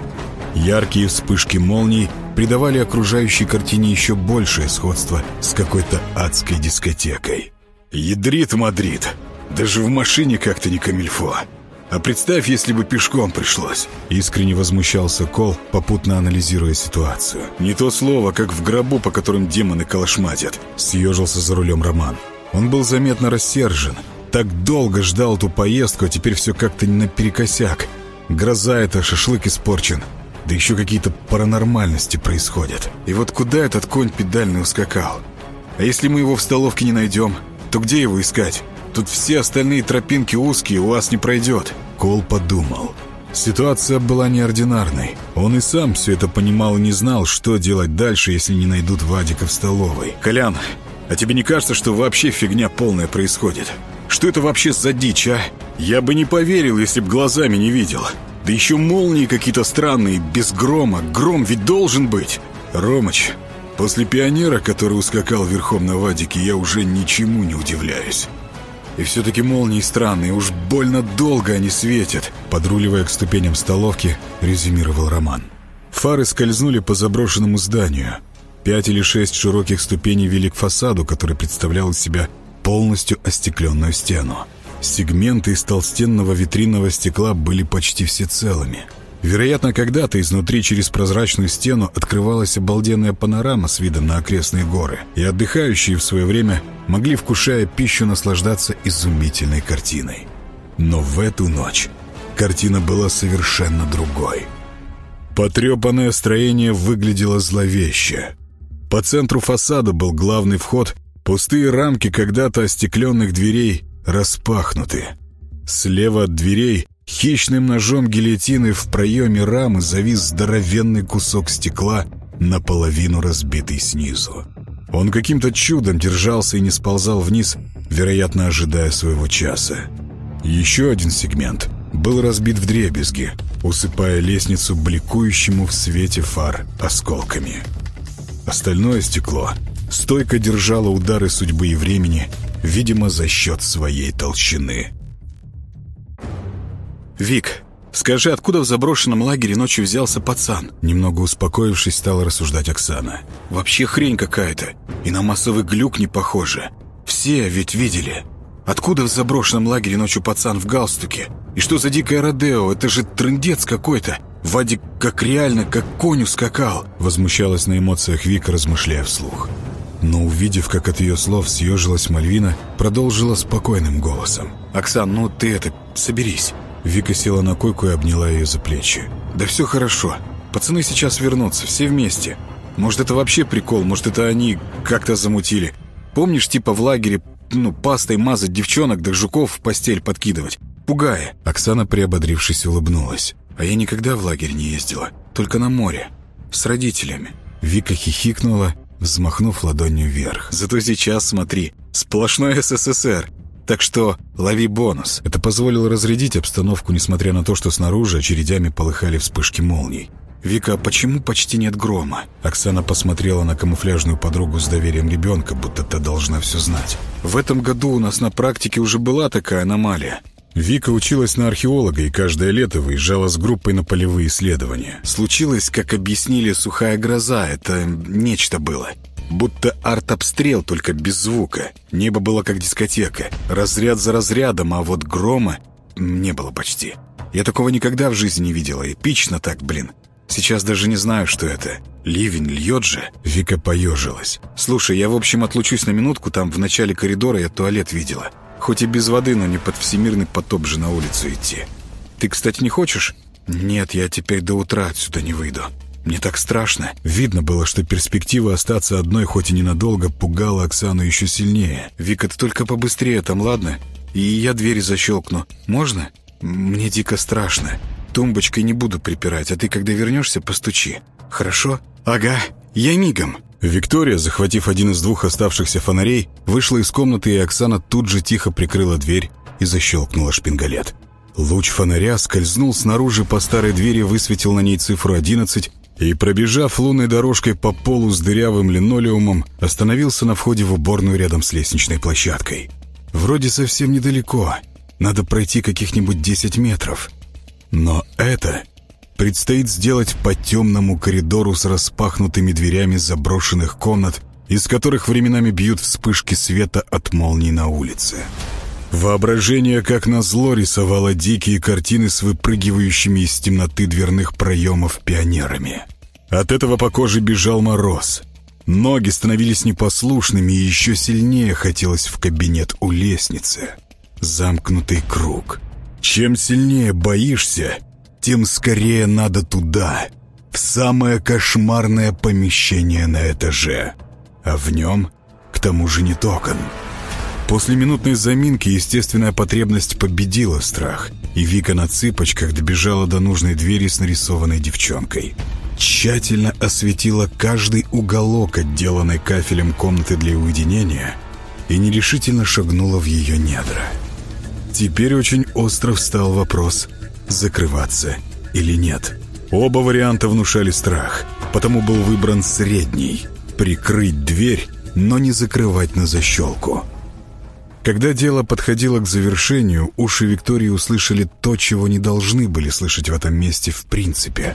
Яркие вспышки молний придавали окружающей картине еще большее сходство с какой-то адской дискотекой. «Ядрит Мадрид! Даже в машине как-то не камильфо!» А представь, если бы пешком пришлось. Искренне возмущался Кол, попутно анализируя ситуацию. Не то слово, как в гробу, по которым демоны колошматят. Съежился за рулем Роман. Он был заметно рассержен. Так долго ждал эту поездку, а теперь все как-то наперекосяк. Гроза это, шашлык испорчен. Да еще какие-то паранормальности происходят. И вот куда этот конь педальный ускакал? А если мы его в столовке не найдем, то где его искать? Тут все остальные тропинки узкие, у вас не пройдет». Кол подумал. Ситуация была неординарной. Он и сам все это понимал и не знал, что делать дальше, если не найдут Вадика в столовой. «Колян, а тебе не кажется, что вообще фигня полная происходит? Что это вообще за дичь, а? Я бы не поверил, если б глазами не видел. Да еще молнии какие-то странные, без грома. Гром ведь должен быть. Ромыч, после пионера, который ускакал верхом на Вадике, я уже ничему не удивляюсь. И все-таки молнии странные, уж больно долго они светят, подруливая к ступеням столовки, резюмировал Роман. Фары скользнули по заброшенному зданию. Пять или шесть широких ступеней вели к фасаду, который представлял из себя полностью остекленную стену. Сегменты из толстенного витринного стекла были почти все целыми. Вероятно, когда-то изнутри через прозрачную стену открывалась обалденная панорама с видом на окрестные горы, и отдыхающие в свое время могли, вкушая пищу, наслаждаться изумительной картиной. Но в эту ночь картина была совершенно другой. Потрепанное строение выглядело зловеще. По центру фасада был главный вход, пустые рамки когда-то остекленных дверей распахнуты. Слева от дверей Хищным ножом гильотины в проеме рамы завис здоровенный кусок стекла, наполовину разбитый снизу. Он каким-то чудом держался и не сползал вниз, вероятно, ожидая своего часа. Еще один сегмент был разбит в дребезги, усыпая лестницу бликующему в свете фар осколками. Остальное стекло стойко держало удары судьбы и времени, видимо, за счет своей толщины. «Вик, скажи, откуда в заброшенном лагере ночью взялся пацан?» Немного успокоившись, стала рассуждать Оксана. «Вообще хрень какая-то. И на массовый глюк не похоже. Все ведь видели. Откуда в заброшенном лагере ночью пацан в галстуке? И что за дикое Родео? Это же трындец какой-то. Вадик как реально, как коню скакал!» Возмущалась на эмоциях Вика, размышляя вслух. Но увидев, как от ее слов съежилась Мальвина, продолжила спокойным голосом. «Оксан, ну ты это, соберись. Вика села на койку и обняла ее за плечи. «Да все хорошо. Пацаны сейчас вернутся, все вместе. Может, это вообще прикол, может, это они как-то замутили. Помнишь, типа в лагере, ну, пастой мазать девчонок, да жуков в постель подкидывать? Пугая». Оксана, приободрившись, улыбнулась. «А я никогда в лагерь не ездила. Только на море. С родителями». Вика хихикнула, взмахнув ладонью вверх. «Зато сейчас, смотри, сплошной СССР. Так что лови бонус. Это позволило разрядить обстановку, несмотря на то, что снаружи очередями полыхали вспышки молний. «Вика, почему почти нет грома?» Оксана посмотрела на камуфляжную подругу с доверием ребенка, будто та должна все знать. «В этом году у нас на практике уже была такая аномалия». Вика училась на археолога и каждое лето выезжала с группой на полевые исследования. Случилось, как объяснили, сухая гроза. Это нечто было. Будто арт-обстрел, только без звука. Небо было как дискотека. Разряд за разрядом, а вот грома не было почти. Я такого никогда в жизни не видела. Эпично так, блин. Сейчас даже не знаю, что это. Ливень льет же. Вика поежилась. Слушай, я в общем отлучусь на минутку. Там в начале коридора я туалет видела. Хоть и без воды, но не под всемирный потоп же на улицу идти. Ты, кстати, не хочешь? Нет, я теперь до утра отсюда не выйду. Мне так страшно». Видно было, что перспектива остаться одной, хоть и ненадолго, пугала Оксану еще сильнее. «Вика, ты только побыстрее там, ладно? И я двери защелкну. Можно? Мне дико страшно. Тумбочкой не буду припирать, а ты, когда вернешься, постучи. Хорошо? Ага, я мигом». Виктория, захватив один из двух оставшихся фонарей, вышла из комнаты, и Оксана тут же тихо прикрыла дверь и защелкнула шпингалет. Луч фонаря скользнул снаружи по старой двери, высветил на ней цифру 11 и, пробежав лунной дорожкой по полу с дырявым линолеумом, остановился на входе в уборную рядом с лестничной площадкой. Вроде совсем недалеко, надо пройти каких-нибудь 10 метров. Но это предстоит сделать по темному коридору с распахнутыми дверями заброшенных комнат, из которых временами бьют вспышки света от молний на улице. Воображение, как назло, рисовало дикие картины с выпрыгивающими из темноты дверных проемов пионерами. От этого по коже бежал мороз. Ноги становились непослушными, и еще сильнее хотелось в кабинет у лестницы. Замкнутый круг. Чем сильнее боишься, тем скорее надо туда, в самое кошмарное помещение на этаже. А в нем, к тому же, нет окон — После минутной заминки естественная потребность победила страх, и Вика на цыпочках добежала до нужной двери с нарисованной девчонкой. Тщательно осветила каждый уголок отделанной кафелем комнаты для уединения и нерешительно шагнула в ее недра. Теперь очень остро встал вопрос, закрываться или нет. Оба варианта внушали страх, потому был выбран средний — прикрыть дверь, но не закрывать на защелку. Когда дело подходило к завершению, уши Виктории услышали то, чего не должны были слышать в этом месте в принципе.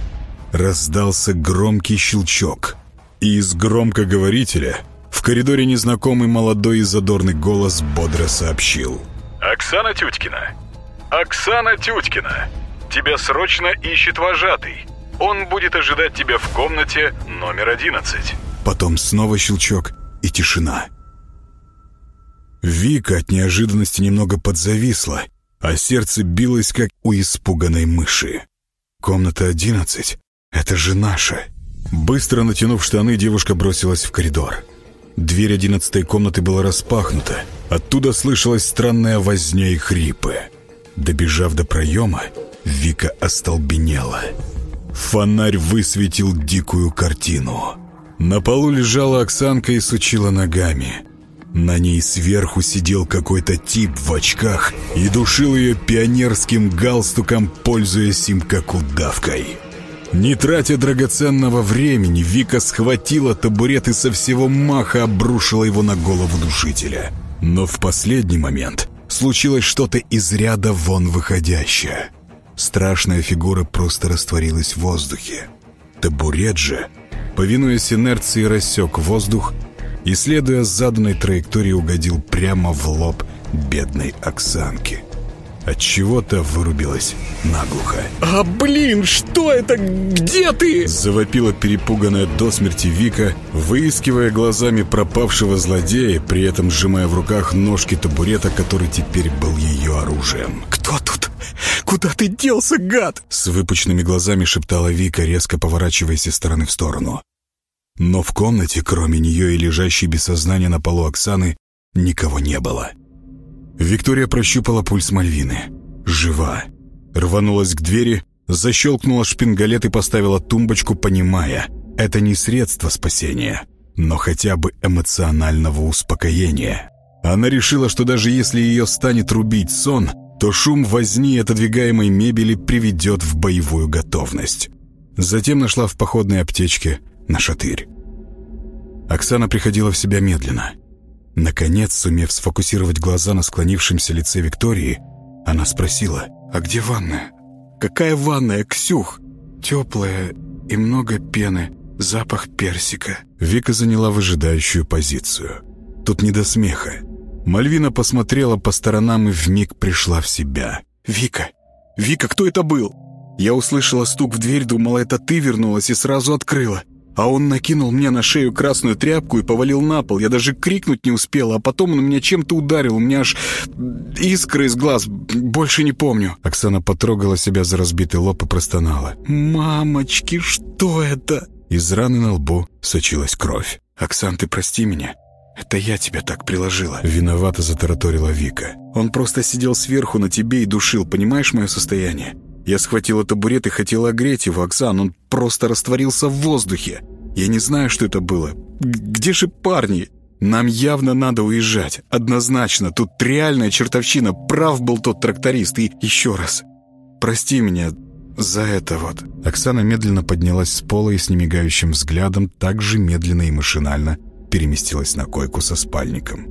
Раздался громкий щелчок. И из громкоговорителя в коридоре незнакомый молодой и задорный голос бодро сообщил. «Оксана Тютькина! Оксана Тютькина! Тебя срочно ищет вожатый. Он будет ожидать тебя в комнате номер 11. Потом снова щелчок и тишина. Вика от неожиданности немного подзависла, а сердце билось, как у испуганной мыши. «Комната одиннадцать? Это же наша!» Быстро натянув штаны, девушка бросилась в коридор. Дверь одиннадцатой комнаты была распахнута. Оттуда слышалась странная возня и хрипы. Добежав до проема, Вика остолбенела. Фонарь высветил дикую картину. На полу лежала Оксанка и сучила ногами. На ней сверху сидел какой-то тип в очках и душил ее пионерским галстуком, пользуясь им как удавкой. Не тратя драгоценного времени, Вика схватила табурет и со всего маха обрушила его на голову душителя. Но в последний момент случилось что-то из ряда вон выходящее. Страшная фигура просто растворилась в воздухе. Табурет же, повинуясь инерции, рассек воздух и, следуя заданной траектории, угодил прямо в лоб бедной Оксанки. От чего-то вырубилась наглухо. «А, блин, что это? Где ты?» Завопила перепуганная до смерти Вика, выискивая глазами пропавшего злодея, при этом сжимая в руках ножки табурета, который теперь был ее оружием. «Кто тут? Куда ты делся, гад?» С выпученными глазами шептала Вика, резко поворачиваясь из стороны в сторону. Но в комнате, кроме нее и лежащей без сознания на полу Оксаны, никого не было. Виктория прощупала пульс Мальвины. Жива. Рванулась к двери, защелкнула шпингалет и поставила тумбочку, понимая, это не средство спасения, но хотя бы эмоционального успокоения. Она решила, что даже если ее станет рубить сон, то шум возни отодвигаемой мебели приведет в боевую готовность. Затем нашла в походной аптечке на шатырь. Оксана приходила в себя медленно. Наконец, сумев сфокусировать глаза на склонившемся лице Виктории, она спросила, «А где ванная?» «Какая ванная, Ксюх?» «Теплая и много пены, запах персика». Вика заняла выжидающую позицию. Тут не до смеха. Мальвина посмотрела по сторонам и вмиг пришла в себя. «Вика! Вика, кто это был?» Я услышала стук в дверь, думала, это ты вернулась и сразу открыла. А он накинул мне на шею красную тряпку и повалил на пол. Я даже крикнуть не успела, а потом он меня чем-то ударил. У меня аж искры из глаз. Больше не помню. Оксана потрогала себя за разбитый лоб и простонала. «Мамочки, что это?» Из раны на лбу сочилась кровь. «Оксан, ты прости меня. Это я тебя так приложила». Виновато затараторила Вика. «Он просто сидел сверху на тебе и душил. Понимаешь мое состояние? Я схватила табурет и хотела огреть его, Оксан. Он просто растворился в воздухе. Я не знаю, что это было. Где же парни? Нам явно надо уезжать. Однозначно. Тут реальная чертовщина. Прав был тот тракторист. И еще раз. Прости меня за это вот. Оксана медленно поднялась с пола и с немигающим взглядом так же медленно и машинально переместилась на койку со спальником.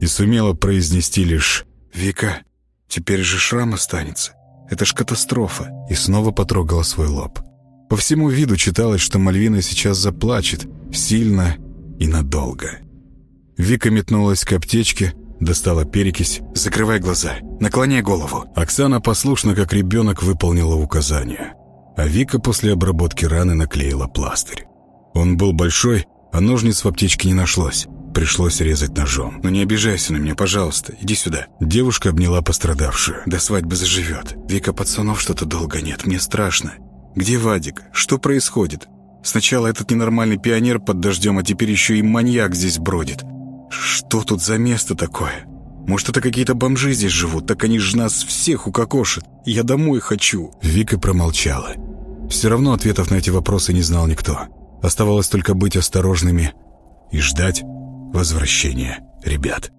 И сумела произнести лишь «Вика, теперь же шрам останется. Это ж катастрофа!» И снова потрогала свой лоб. По всему виду читалось, что Мальвина сейчас заплачет, сильно и надолго. Вика метнулась к аптечке, достала перекись. «Закрывай глаза, наклоняй голову». Оксана послушно, как ребенок, выполнила указания. А Вика после обработки раны наклеила пластырь. Он был большой, а ножниц в аптечке не нашлось. Пришлось резать ножом. «Ну не обижайся на меня, пожалуйста. Иди сюда». Девушка обняла пострадавшую. «До свадьбы заживет. Вика, пацанов что-то долго нет. Мне страшно. Где Вадик? Что происходит? Сначала этот ненормальный пионер под дождем, а теперь еще и маньяк здесь бродит. Что тут за место такое? Может, это какие-то бомжи здесь живут? Так они же нас всех укокошат. Я домой хочу». Вика промолчала. Все равно ответов на эти вопросы не знал никто. Оставалось только быть осторожными и ждать, возвращения ребят.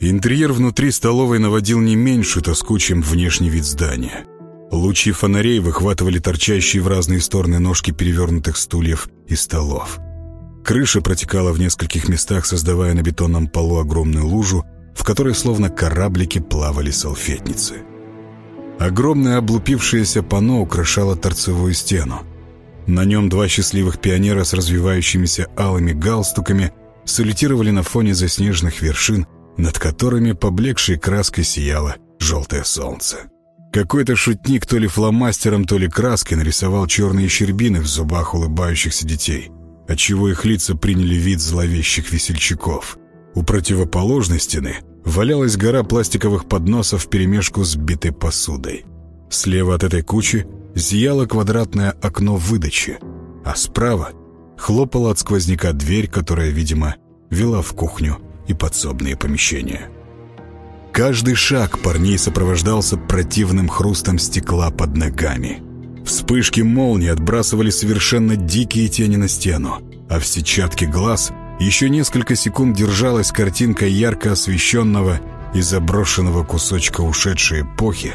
Интерьер внутри столовой наводил не меньшую тоску, чем внешний вид здания. Лучи фонарей выхватывали торчащие в разные стороны ножки перевернутых стульев и столов. Крыша протекала в нескольких местах, создавая на бетонном полу огромную лужу, в которой словно кораблики плавали салфетницы. Огромное облупившееся панно украшало торцевую стену. На нем два счастливых пионера с развивающимися алыми галстуками салютировали на фоне заснеженных вершин, над которыми поблекшей краской сияло желтое солнце. Какой-то шутник то ли фломастером, то ли краской нарисовал черные щербины в зубах улыбающихся детей, отчего их лица приняли вид зловещих весельчаков. У противоположной стены валялась гора пластиковых подносов вперемешку с битой посудой. Слева от этой кучи зияло квадратное окно выдачи, а справа хлопала от сквозняка дверь, которая, видимо, вела в кухню и подсобные помещения. Каждый шаг парней сопровождался противным хрустом стекла под ногами. Вспышки молнии отбрасывали совершенно дикие тени на стену, а в сетчатке глаз еще несколько секунд держалась картинка ярко освещенного и заброшенного кусочка ушедшей эпохи,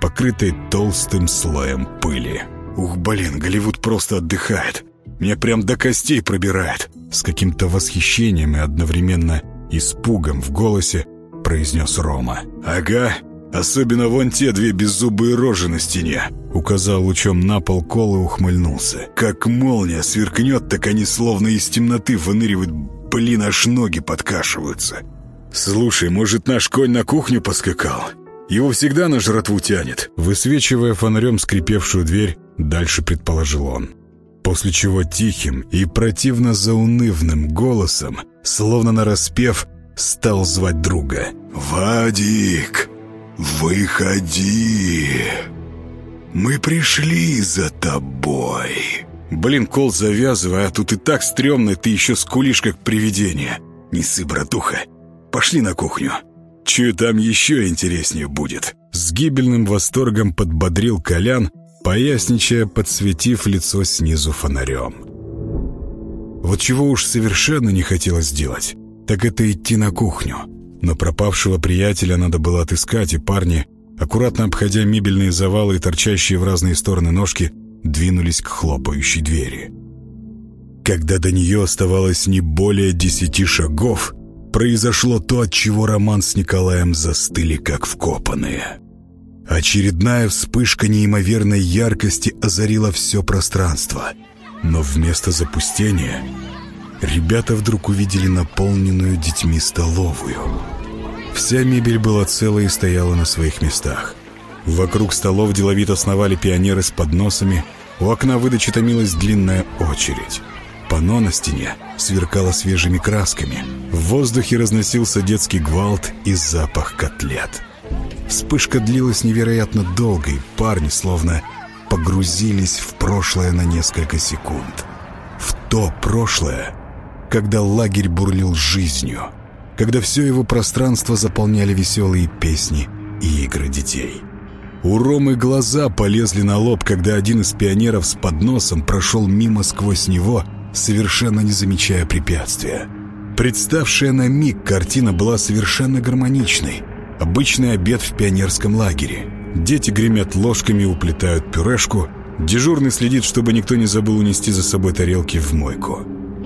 покрытой толстым слоем пыли. «Ух, блин, Голливуд просто отдыхает. Меня прям до костей пробирает!» С каким-то восхищением и одновременно испугом в голосе произнес Рома. «Ага, особенно вон те две беззубые рожи на стене!» Указал лучом на пол Кол и ухмыльнулся. «Как молния сверкнет, так они словно из темноты выныривают. Блин, аж ноги подкашиваются. Слушай, может, наш конь на кухню поскакал? Его всегда на жратву тянет». Высвечивая фонарем скрипевшую дверь, дальше предположил он после чего тихим и противно заунывным голосом, словно нараспев, стал звать друга. «Вадик, выходи! Мы пришли за тобой!» «Блин, кол завязывай, а тут и так стрёмно, ты еще скулишь, как привидение. Не сы, братуха, пошли на кухню. Чую, там еще интереснее будет». С гибельным восторгом подбодрил Колян, поясничая, подсветив лицо снизу фонарем. Вот чего уж совершенно не хотелось делать так это идти на кухню. Но пропавшего приятеля надо было отыскать, и парни, аккуратно обходя мебельные завалы и торчащие в разные стороны ножки, двинулись к хлопающей двери. Когда до нее оставалось не более десяти шагов, произошло то, от чего Роман с Николаем застыли как вкопанные. Очередная вспышка неимоверной яркости озарила все пространство, но вместо запустения ребята вдруг увидели наполненную детьми столовую. Вся мебель была целая и стояла на своих местах. Вокруг столов деловито сновали пионеры с подносами, у окна выдачи томилась длинная очередь. Пано на стене сверкало свежими красками. В воздухе разносился детский гвалт и запах котлет. Вспышка длилась невероятно долго, и парни словно погрузились в прошлое на несколько секунд. В то прошлое, когда лагерь бурлил жизнью, когда все его пространство заполняли веселые песни и игры детей. У Ромы глаза полезли на лоб, когда один из пионеров с подносом прошел мимо сквозь него, совершенно не замечая препятствия. Представшая на миг картина была совершенно гармоничной. Обычный обед в пионерском лагере. Дети гремят ложками и уплетают пюрешку. Дежурный следит, чтобы никто не забыл унести за собой тарелки в мойку.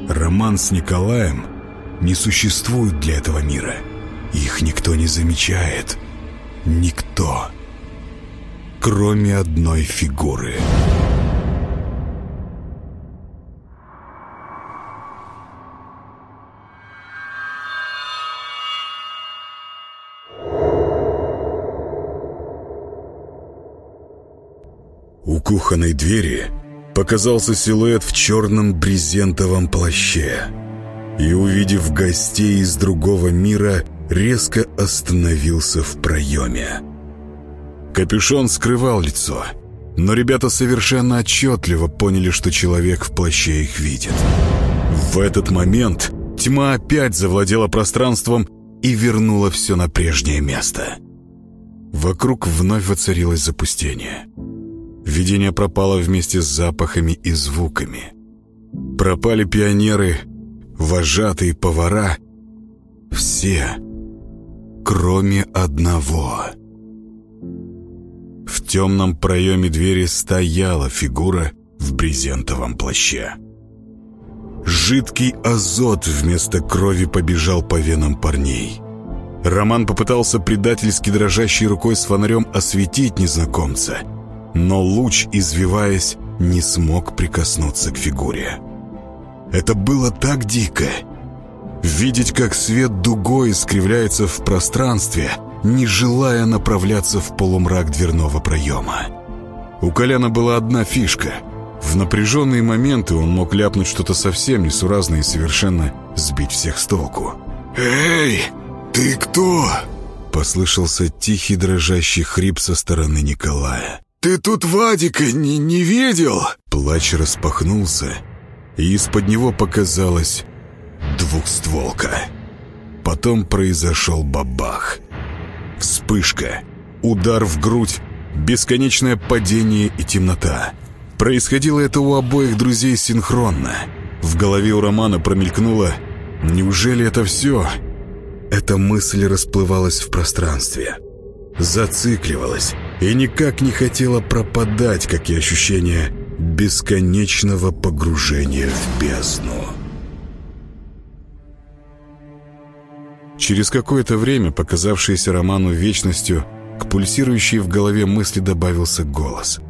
Роман с Николаем не существуют для этого мира. Их никто не замечает. Никто. Кроме одной фигуры. У кухонной двери показался силуэт в черном брезентовом плаще. И, увидев гостей из другого мира, резко остановился в проеме. Капюшон скрывал лицо, но ребята совершенно отчетливо поняли, что человек в плаще их видит. В этот момент тьма опять завладела пространством и вернула все на прежнее место. Вокруг вновь воцарилось запустение. Видение пропало вместе с запахами и звуками. Пропали пионеры, вожатые, повара. Все, кроме одного. В темном проеме двери стояла фигура в брезентовом плаще. Жидкий азот вместо крови побежал по венам парней. Роман попытался предательски дрожащей рукой с фонарем осветить незнакомца — но луч, извиваясь, не смог прикоснуться к фигуре. Это было так дико. Видеть, как свет дугой искривляется в пространстве, не желая направляться в полумрак дверного проема. У Коляна была одна фишка. В напряженные моменты он мог ляпнуть что-то совсем несуразное и совершенно сбить всех с толку. «Эй, ты кто?» Послышался тихий дрожащий хрип со стороны Николая. «Ты тут Вадика не, не видел?» Плач распахнулся, и из-под него показалась двухстволка. Потом произошел бабах. Вспышка, удар в грудь, бесконечное падение и темнота. Происходило это у обоих друзей синхронно. В голове у Романа промелькнуло «Неужели это все?» Эта мысль расплывалась в пространстве, зацикливалась и никак не хотела пропадать, как и ощущение бесконечного погружения в бездну. Через какое-то время, показавшееся Роману вечностью, к пульсирующей в голове мысли добавился голос.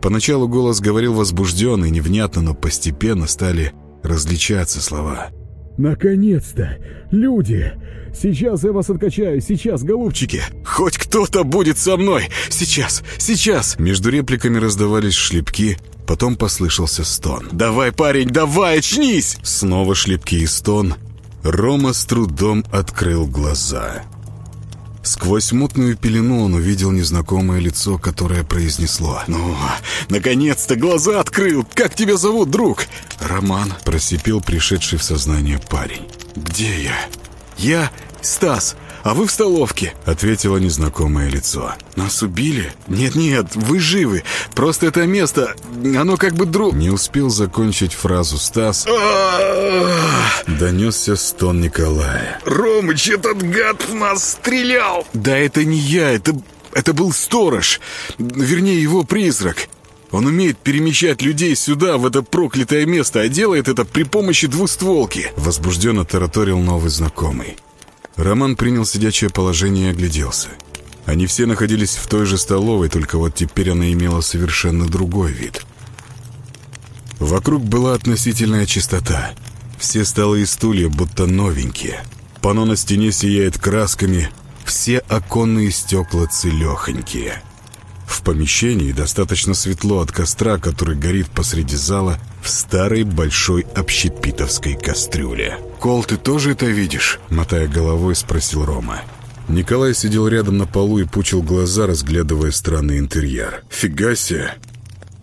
Поначалу голос говорил возбужденно и невнятно, но постепенно стали различаться слова. «Наконец-то! Люди! Сейчас я вас откачаю, сейчас, голубчики!» «Хоть кто-то будет со мной! Сейчас, сейчас!» Между репликами раздавались шлепки, потом послышался стон. «Давай, парень, давай, очнись!» Снова шлепки и стон. Рома с трудом открыл глаза. Сквозь мутную пелену он увидел незнакомое лицо, которое произнесло «Ну, наконец-то глаза открыл! Как тебя зовут, друг?» «Роман», — просипел пришедший в сознание парень. «Где я?» «Я Стас, а вы в столовке», — ответило незнакомое лицо. «Нас убили?» «Нет-нет, вы живы. Просто это место, оно как бы друг...» Не успел закончить фразу Стас. Донесся стон Николая. «Ромыч, этот гад в нас стрелял!» «Да это не я, это, это был сторож. Вернее, его призрак». Он умеет перемещать людей сюда, в это проклятое место, а делает это при помощи двустволки. Возбужденно тараторил новый знакомый. Роман принял сидячее положение и огляделся. Они все находились в той же столовой, только вот теперь она имела совершенно другой вид. Вокруг была относительная чистота. Все столы и стулья будто новенькие. Пано на стене сияет красками, все оконные стекла целехонькие. В помещении достаточно светло от костра, который горит посреди зала в старой большой общепитовской кастрюле. «Кол, ты тоже это видишь?» — мотая головой, спросил Рома. Николай сидел рядом на полу и пучил глаза, разглядывая странный интерьер. «Фига себе!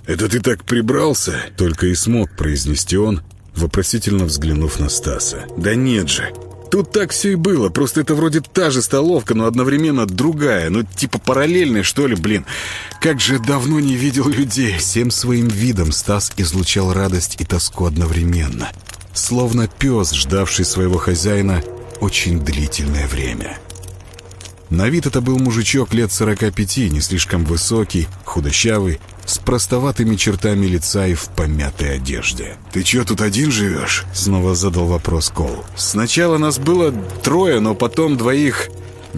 Это ты так прибрался?» Только и смог произнести он, вопросительно взглянув на Стаса. «Да нет же! Тут так все и было, просто это вроде та же столовка, но одновременно другая, ну типа параллельная, что ли, блин. Как же давно не видел людей. Всем своим видом Стас излучал радость и тоску одновременно. Словно пес, ждавший своего хозяина очень длительное время. На вид это был мужичок лет 45, не слишком высокий, худощавый, с простоватыми чертами лица и в помятой одежде. «Ты чё, тут один живешь?» Снова задал вопрос Кол. «Сначала нас было трое, но потом двоих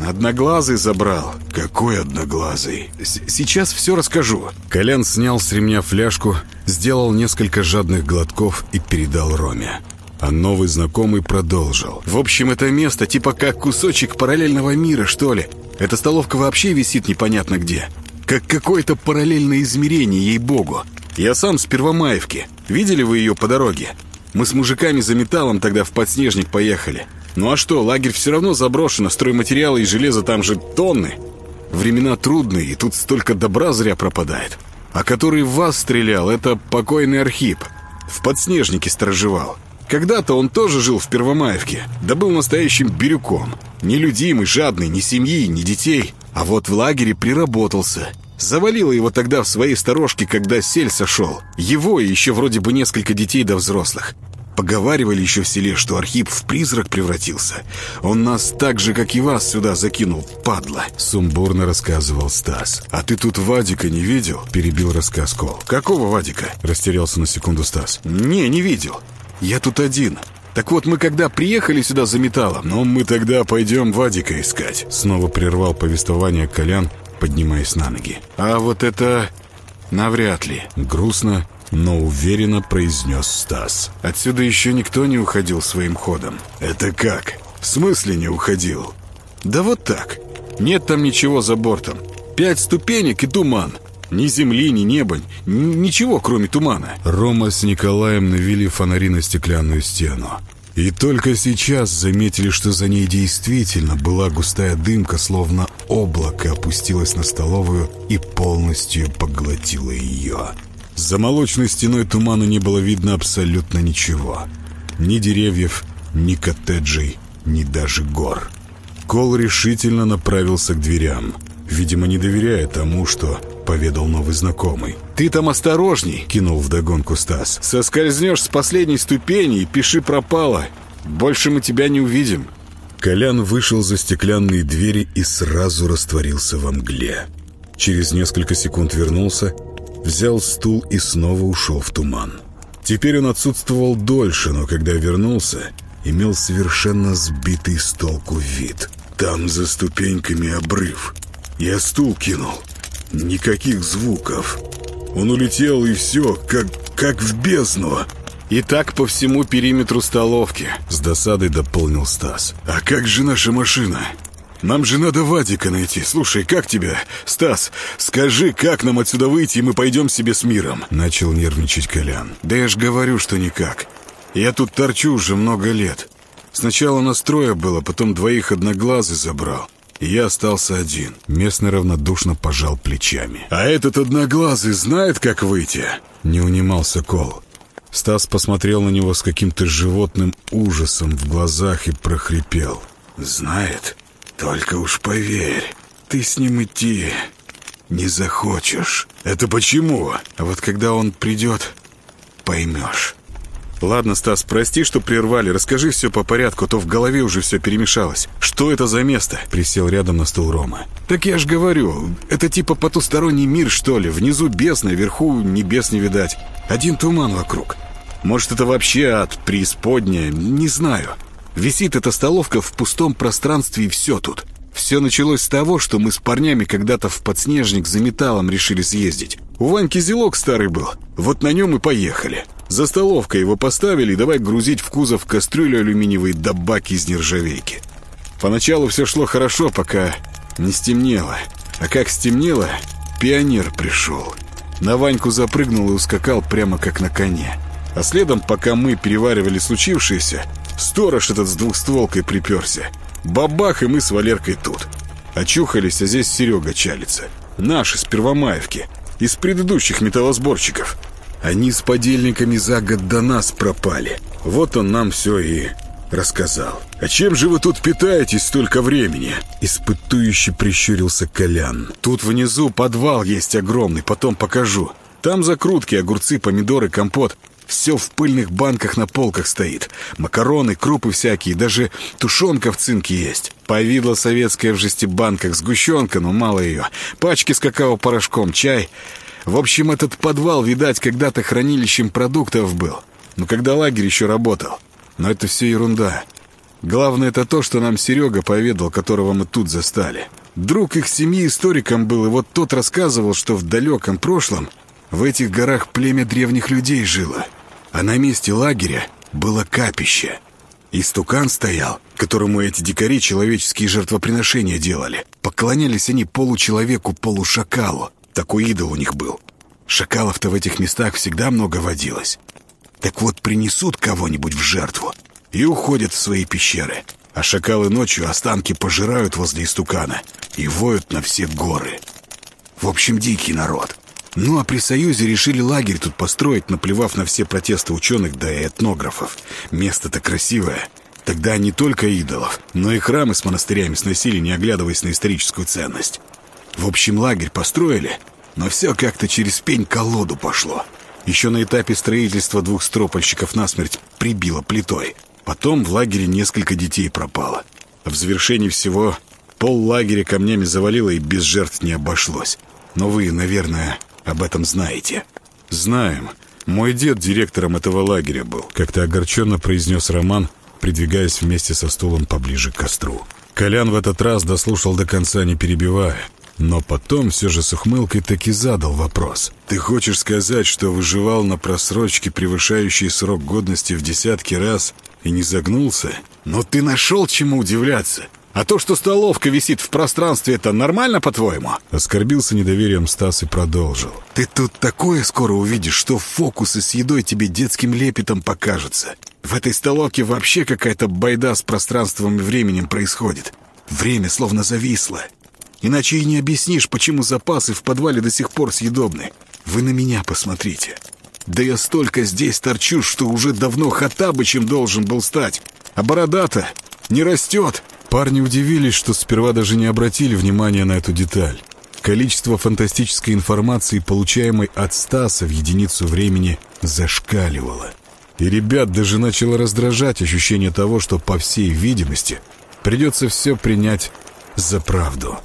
одноглазый забрал». «Какой одноглазый?» С «Сейчас все расскажу». Колян снял с ремня фляжку, сделал несколько жадных глотков и передал Роме. А новый знакомый продолжил. «В общем, это место типа как кусочек параллельного мира, что ли. Эта столовка вообще висит непонятно где. Как какое-то параллельное измерение, ей-богу. Я сам с Первомаевки. Видели вы ее по дороге? Мы с мужиками за металлом тогда в подснежник поехали. Ну а что, лагерь все равно заброшено, стройматериалы и железо там же тонны. Времена трудные, и тут столько добра зря пропадает. А который в вас стрелял, это покойный Архип. В подснежнике сторожевал. Когда-то он тоже жил в Первомаевке, да был настоящим бирюком. Нелюдимый, жадный, ни семьи, ни детей. А вот в лагере приработался. Завалило его тогда в своей сторожке, когда сель сошел. Его и еще вроде бы несколько детей до взрослых. Поговаривали еще в селе, что Архип в призрак превратился. Он нас так же, как и вас, сюда закинул, падла. Сумбурно рассказывал Стас. «А ты тут Вадика не видел?» Перебил рассказ Кол. «Какого Вадика?» Растерялся на секунду Стас. «Не, не видел. Я тут один. Так вот, мы когда приехали сюда за металлом, но мы тогда пойдем Вадика искать». Снова прервал повествование Колян, поднимаясь на ноги. «А вот это навряд ли». Грустно, но уверенно произнес Стас. «Отсюда еще никто не уходил своим ходом». «Это как? В смысле не уходил?» «Да вот так. Нет там ничего за бортом. Пять ступенек и туман. Ни земли, ни неба, ничего, кроме тумана. Рома с Николаем навели фонари на стеклянную стену. И только сейчас заметили, что за ней действительно была густая дымка, словно облако опустилось на столовую и полностью поглотило ее. За молочной стеной тумана не было видно абсолютно ничего. Ни деревьев, ни коттеджей, ни даже гор. Кол решительно направился к дверям, видимо, не доверяя тому, что поведал новый знакомый. «Ты там осторожней!» — кинул вдогонку Стас. «Соскользнешь с последней ступени и пиши пропало. Больше мы тебя не увидим». Колян вышел за стеклянные двери и сразу растворился во мгле. Через несколько секунд вернулся, взял стул и снова ушел в туман. Теперь он отсутствовал дольше, но когда вернулся, имел совершенно сбитый с толку вид. Там за ступеньками обрыв. Я стул кинул. Никаких звуков. Он улетел, и все, как, как в бездну. И так по всему периметру столовки. С досадой дополнил Стас. А как же наша машина? Нам же надо Вадика найти. Слушай, как тебя? Стас, скажи, как нам отсюда выйти, и мы пойдем себе с миром. Начал нервничать Колян. Да я ж говорю, что никак. Я тут торчу уже много лет. Сначала нас трое было, потом двоих одноглазый забрал. И я остался один. Местный равнодушно пожал плечами. «А этот одноглазый знает, как выйти?» Не унимался Кол. Стас посмотрел на него с каким-то животным ужасом в глазах и прохрипел. «Знает? Только уж поверь, ты с ним идти не захочешь. Это почему? А вот когда он придет, поймешь». «Ладно, Стас, прости, что прервали. Расскажи все по порядку, а то в голове уже все перемешалось. Что это за место?» Присел рядом на стул Рома. «Так я ж говорю, это типа потусторонний мир, что ли. Внизу бездна, вверху небес не видать. Один туман вокруг. Может, это вообще ад, преисподняя, не знаю. Висит эта столовка в пустом пространстве и все тут. Все началось с того, что мы с парнями когда-то в подснежник за металлом решили съездить. У Ваньки зелок старый был, вот на нем и поехали». За столовкой его поставили и давай грузить в кузов кастрюлю алюминиевой да баки из нержавейки. Поначалу все шло хорошо, пока не стемнело. А как стемнело, пионер пришел. На Ваньку запрыгнул и ускакал прямо как на коне. А следом, пока мы переваривали случившееся, сторож этот с двухстволкой приперся. Бабах, и мы с Валеркой тут. Очухались, а здесь Серега чалится. Наши с Первомаевки. Из предыдущих металлосборщиков. Они с подельниками за год до нас пропали. Вот он нам все и рассказал. «А чем же вы тут питаетесь столько времени?» Испытующе прищурился Колян. «Тут внизу подвал есть огромный, потом покажу. Там закрутки, огурцы, помидоры, компот. Все в пыльных банках на полках стоит. Макароны, крупы всякие, даже тушенка в цинке есть. Повидло советское в жестибанках, сгущенка, но мало ее. Пачки с какао-порошком, чай. В общем, этот подвал, видать, когда-то хранилищем продуктов был. Но когда лагерь еще работал. Но это все ерунда. Главное это то, что нам Серега поведал, которого мы тут застали. Друг их семьи историком был, и вот тот рассказывал, что в далеком прошлом в этих горах племя древних людей жило. А на месте лагеря было капище. И стукан стоял, которому эти дикари человеческие жертвоприношения делали. Поклонялись они получеловеку, полушакалу. Такой идол у них был. Шакалов-то в этих местах всегда много водилось. Так вот, принесут кого-нибудь в жертву и уходят в свои пещеры. А шакалы ночью останки пожирают возле истукана и воют на все горы. В общем, дикий народ. Ну а при Союзе решили лагерь тут построить, наплевав на все протесты ученых да и этнографов. Место-то красивое. Тогда не только идолов, но и храмы с монастырями сносили, не оглядываясь на историческую ценность. В общем, лагерь построили, но все как-то через пень-колоду пошло. Еще на этапе строительства двух стропольщиков насмерть прибило плитой. Потом в лагере несколько детей пропало. В завершении всего пол лагеря камнями завалило и без жертв не обошлось. Но вы, наверное, об этом знаете. Знаем. Мой дед директором этого лагеря был. Как-то огорченно произнес Роман, придвигаясь вместе со стулом поближе к костру. Колян в этот раз дослушал до конца, не перебивая. Но потом все же с ухмылкой таки задал вопрос. «Ты хочешь сказать, что выживал на просрочке, превышающей срок годности в десятки раз, и не загнулся? Но ты нашел чему удивляться. А то, что столовка висит в пространстве, это нормально, по-твоему?» Оскорбился недоверием Стас и продолжил. «Ты тут такое скоро увидишь, что фокусы с едой тебе детским лепетом покажутся. В этой столовке вообще какая-то байда с пространством и временем происходит. Время словно зависло. Иначе и не объяснишь, почему запасы в подвале до сих пор съедобны. Вы на меня посмотрите. Да я столько здесь торчу, что уже давно Хатабычем должен был стать. А борода-то не растет». Парни удивились, что сперва даже не обратили внимания на эту деталь. Количество фантастической информации, получаемой от Стаса в единицу времени, зашкаливало. И ребят даже начало раздражать ощущение того, что, по всей видимости, придется все принять за правду.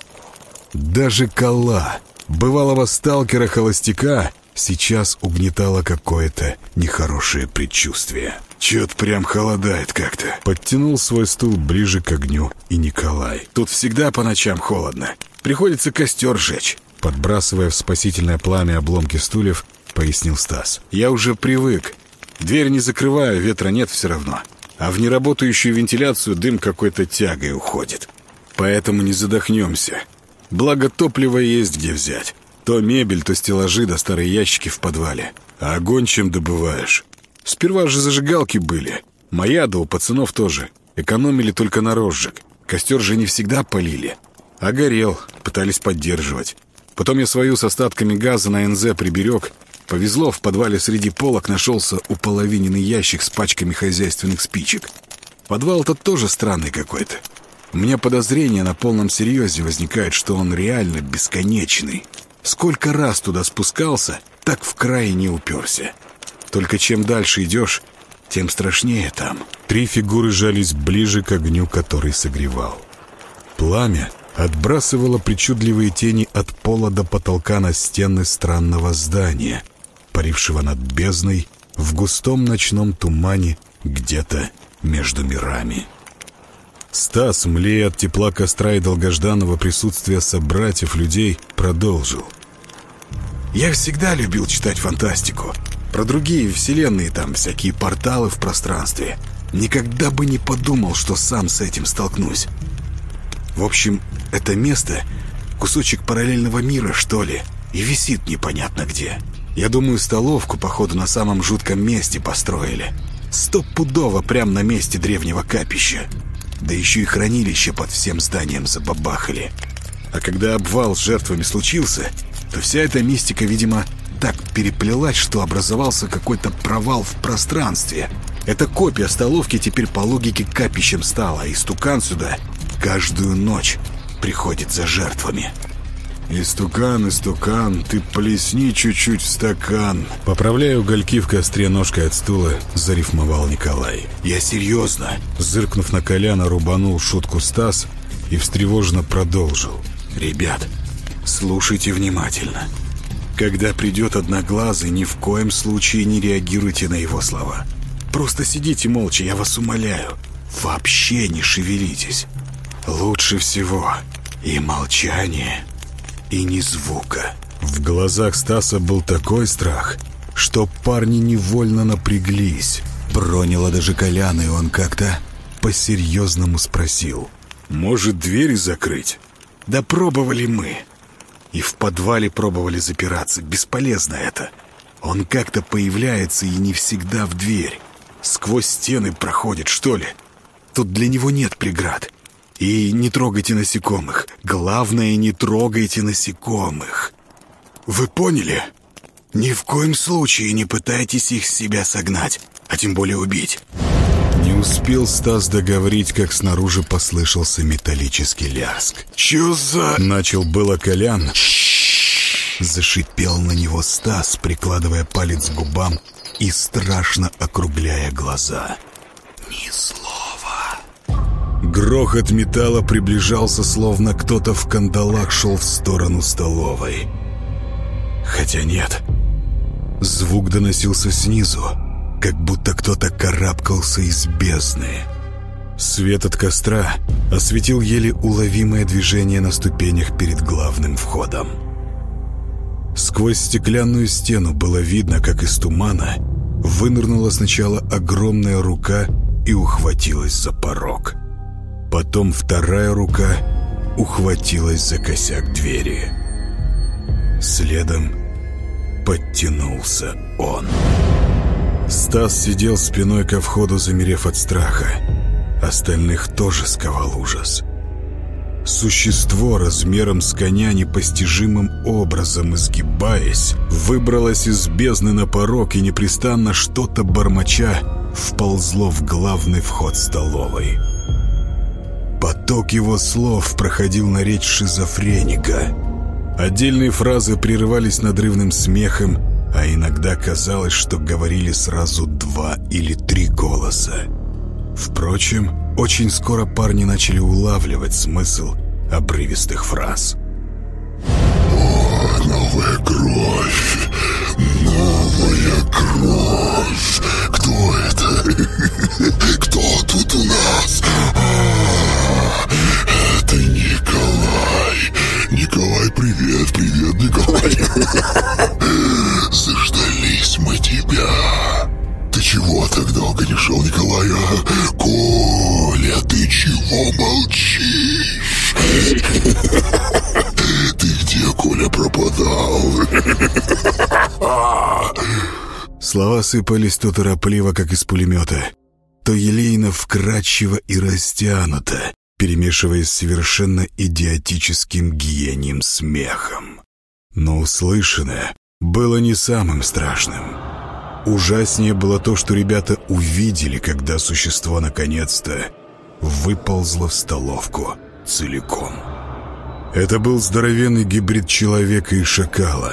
Даже Кала, бывалого сталкера-холостяка, сейчас угнетало какое-то нехорошее предчувствие. Чё-то прям холодает как-то. Подтянул свой стул ближе к огню и Николай. Тут всегда по ночам холодно. Приходится костер жечь. Подбрасывая в спасительное пламя обломки стульев, пояснил Стас. Я уже привык. Дверь не закрываю, ветра нет все равно. А в неработающую вентиляцию дым какой-то тягой уходит. Поэтому не задохнемся. Благо топлива есть где взять. То мебель, то стеллажи да старые ящики в подвале. А огонь чем добываешь? Сперва же зажигалки были. Моя, да у пацанов тоже. Экономили только на розжиг. Костер же не всегда полили. А горел, пытались поддерживать. Потом я свою с остатками газа на НЗ приберег. Повезло, в подвале среди полок нашелся уполовиненный ящик с пачками хозяйственных спичек. Подвал-то тоже странный какой-то. У меня подозрение на полном серьезе возникает, что он реально бесконечный. Сколько раз туда спускался, так в край не уперся. Только чем дальше идешь, тем страшнее там. Три фигуры жались ближе к огню, который согревал. Пламя отбрасывало причудливые тени от пола до потолка на стены странного здания, парившего над бездной в густом ночном тумане где-то между мирами. Стас, млея от тепла костра и долгожданного присутствия собратьев людей, продолжил. «Я всегда любил читать фантастику. Про другие вселенные там, всякие порталы в пространстве. Никогда бы не подумал, что сам с этим столкнусь. В общем, это место — кусочек параллельного мира, что ли, и висит непонятно где. Я думаю, столовку, походу, на самом жутком месте построили. Стопудово прямо на месте древнего капища. Да еще и хранилище под всем зданием забабахали. А когда обвал с жертвами случился, то вся эта мистика, видимо, так переплелась, что образовался какой-то провал в пространстве. Эта копия столовки теперь по логике капищем стала, и стукан сюда каждую ночь приходит за жертвами. «Истукан, истукан, ты плесни чуть-чуть в стакан». Поправляя угольки в костре ножкой от стула, зарифмовал Николай. «Я серьезно». Зыркнув на Коляна, рубанул шутку Стас и встревоженно продолжил. «Ребят, слушайте внимательно. Когда придет Одноглазый, ни в коем случае не реагируйте на его слова. Просто сидите молча, я вас умоляю. Вообще не шевелитесь. Лучше всего и молчание, и ни звука. В глазах Стаса был такой страх, что парни невольно напряглись. Проняло даже Коляна, и он как-то по-серьезному спросил. «Может, двери закрыть?» «Да пробовали мы. И в подвале пробовали запираться. Бесполезно это. Он как-то появляется и не всегда в дверь. Сквозь стены проходит, что ли. Тут для него нет преград. И не трогайте насекомых. Главное, не трогайте насекомых. Вы поняли? Ни в коем случае не пытайтесь их с себя согнать, а тем более убить. Успел Стас договорить, как снаружи послышался металлический ляск. «Чё за...» Начал было Колян. Зашипел на него Стас, прикладывая палец к губам и страшно округляя глаза. «Ни слова!» Грохот металла приближался, словно кто-то в кандалах шел в сторону столовой. Хотя нет. Звук доносился снизу, как будто кто-то карабкался из бездны. Свет от костра осветил еле уловимое движение на ступенях перед главным входом. Сквозь стеклянную стену было видно, как из тумана вынырнула сначала огромная рука и ухватилась за порог. Потом вторая рука ухватилась за косяк двери. Следом подтянулся он. Стас сидел спиной ко входу, замерев от страха. Остальных тоже сковал ужас. Существо размером с коня непостижимым образом изгибаясь, выбралось из бездны на порог и непрестанно что-то бормоча вползло в главный вход столовой. Поток его слов проходил на речь шизофреника. Отдельные фразы прерывались надрывным смехом, а иногда казалось, что говорили сразу два или три голоса. Впрочем, очень скоро парни начали улавливать смысл обрывистых фраз. «О, новая кровь! Новая кровь! Кто это? Кто тут у нас? А, это Николай! Николай, привет, привет, Николай! Заждались мы тебя!» Ты чего так долго не шел, Николай? А? Коля, ты чего молчишь? Ты где, Коля, пропадал? Слова сыпались то торопливо, как из пулемета, то елейно вкрадчиво и растянуто, перемешиваясь с совершенно идиотическим гиением смехом. Но услышанное было не самым страшным. Ужаснее было то, что ребята увидели, когда существо наконец-то выползло в столовку целиком. Это был здоровенный гибрид человека и шакала.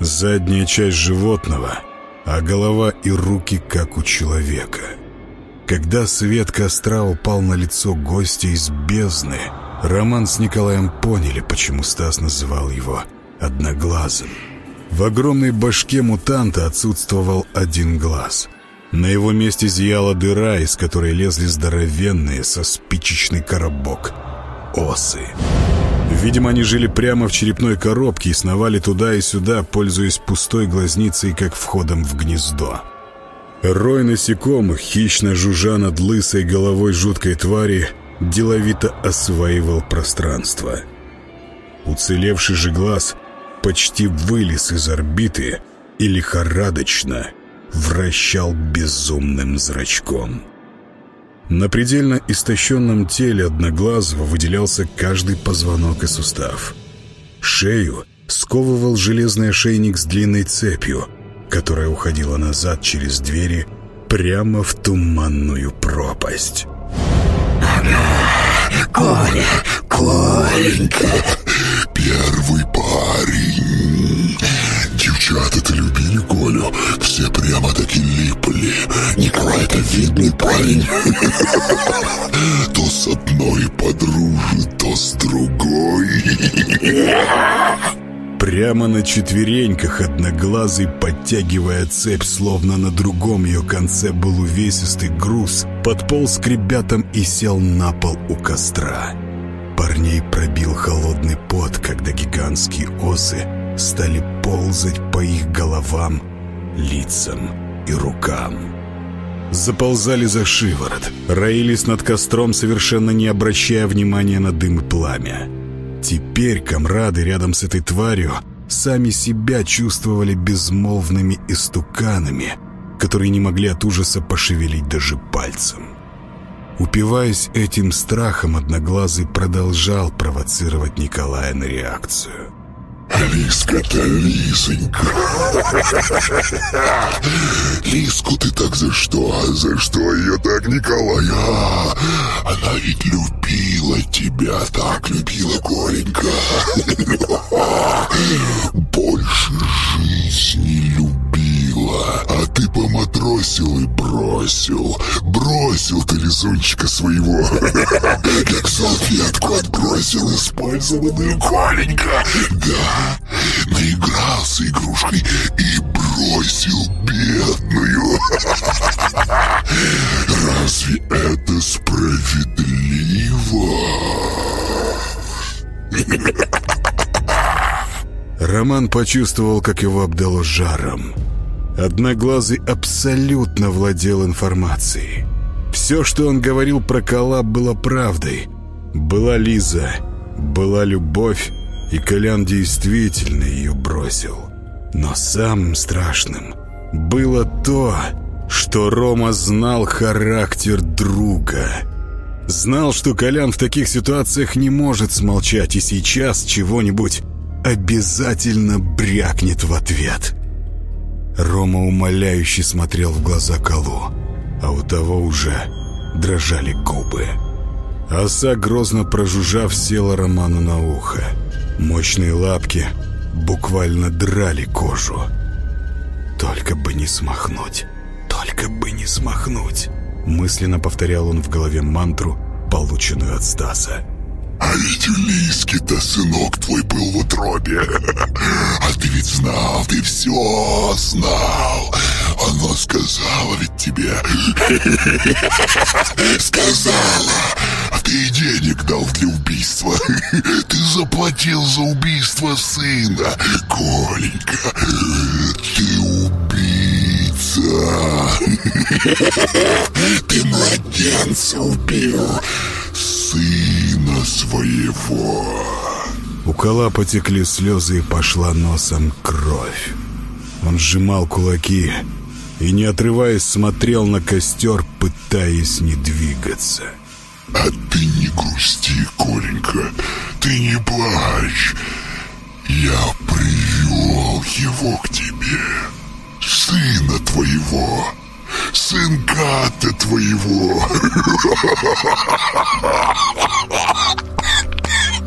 Задняя часть животного, а голова и руки как у человека. Когда свет костра упал на лицо гостя из бездны, Роман с Николаем поняли, почему Стас называл его «одноглазым». В огромной башке мутанта отсутствовал один глаз. На его месте зияла дыра, из которой лезли здоровенные со спичечный коробок осы. Видимо, они жили прямо в черепной коробке и сновали туда и сюда, пользуясь пустой глазницей, как входом в гнездо. Рой насекомых, хищно жужжа над лысой головой жуткой твари, деловито осваивал пространство. Уцелевший же глаз почти вылез из орбиты и лихорадочно вращал безумным зрачком. На предельно истощенном теле Одноглазого выделялся каждый позвонок и сустав. Шею сковывал железный ошейник с длинной цепью, которая уходила назад через двери прямо в туманную пропасть. Коля, Коленька, первый парень. Девчата-то любили Колю, все прямо-таки липли. Николай это видный парень. То с одной подружит, то с другой. Прямо на четвереньках одноглазый, подтягивая цепь, словно на другом ее конце был увесистый груз, подполз к ребятам и сел на пол у костра. Парней пробил холодный пот, когда гигантские осы стали ползать по их головам, лицам и рукам. Заползали за шиворот, роились над костром, совершенно не обращая внимания на дым и пламя. Теперь комрады рядом с этой тварью сами себя чувствовали безмолвными истуканами, которые не могли от ужаса пошевелить даже пальцем. Упиваясь этим страхом, Одноглазый продолжал провоцировать Николая на реакцию. Лиска-то Лисонька. Лиску ты так за что? А за что ее так, Николай? А, она ведь любила тебя, так любила, Коленька. Больше жизни любила. А ты поматросил и бросил. Бросил ты лизунчика своего. Как салфетку отбросил использованную, Коленька. Да, наигрался игрушкой и бросил бедную. Разве это справедливо? Роман почувствовал, как его обдало жаром. Одноглазый абсолютно владел информацией. Все, что он говорил про Кола, было правдой. Была Лиза, была любовь, и Колян действительно ее бросил. Но самым страшным было то, что Рома знал характер друга. Знал, что Колян в таких ситуациях не может смолчать, и сейчас чего-нибудь обязательно брякнет в ответ. Рома умоляюще смотрел в глаза Колу, а у того уже дрожали губы. Оса, грозно прожужжав, села Роману на ухо. Мощные лапки буквально драли кожу. «Только бы не смахнуть, только бы не смахнуть!» Мысленно повторял он в голове мантру, полученную от Стаса. А ведь Лиски-то сынок твой был в утробе. А ты ведь знал, ты все знал. Она сказала ведь тебе. Сказала. А ты и денег дал для убийства. Ты заплатил за убийство сына. Коленька, ты убийца. Ты младенца убил сына своего. У кола потекли слезы и пошла носом кровь. Он сжимал кулаки и, не отрываясь, смотрел на костер, пытаясь не двигаться. А ты не грусти, Коленька, ты не плачь. Я привел его к тебе, сына твоего сынка-то твоего.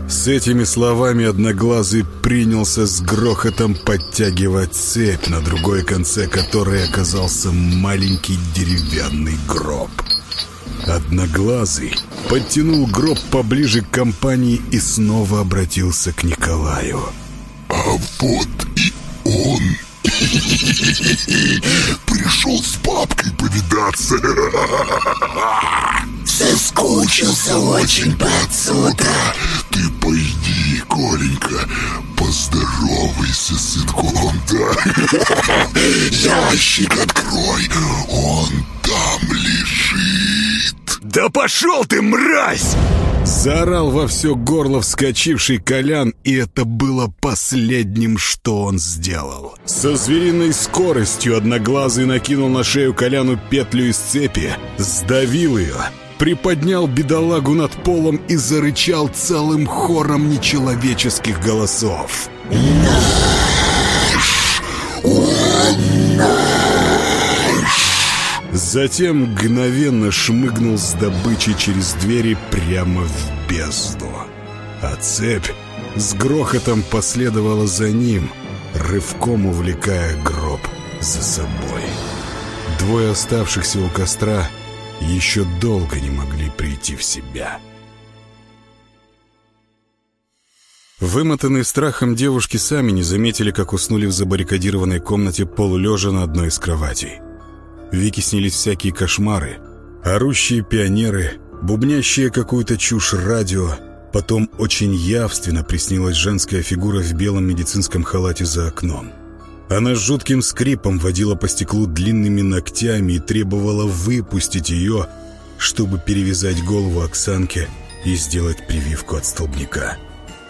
С этими словами Одноглазый принялся с грохотом подтягивать цепь, на другой конце которой оказался маленький деревянный гроб. Одноглазый подтянул гроб поближе к компании и снова обратился к Николаю. «А вот и он!» Пришел с папкой повидаться. Соскучился очень по отцу-то. Ты пойди, Коленька, поздоровайся с сынком-то. Ящик открой, он там лежит. «Да пошел ты, мразь!» Заорал во все горло вскочивший Колян, и это было последним, что он сделал. Со звериной скоростью Одноглазый накинул на шею Коляну петлю из цепи, сдавил ее, приподнял бедолагу над полом и зарычал целым хором нечеловеческих голосов. «Наш! Он наш!» Затем мгновенно шмыгнул с добычей через двери прямо в бездну. А цепь с грохотом последовала за ним, рывком увлекая гроб за собой. Двое оставшихся у костра еще долго не могли прийти в себя. Вымотанные страхом девушки сами не заметили, как уснули в забаррикадированной комнате полулежа на одной из кроватей. Вики снились всякие кошмары. Орущие пионеры, бубнящие какую-то чушь радио. Потом очень явственно приснилась женская фигура в белом медицинском халате за окном. Она с жутким скрипом водила по стеклу длинными ногтями и требовала выпустить ее, чтобы перевязать голову Оксанке и сделать прививку от столбняка.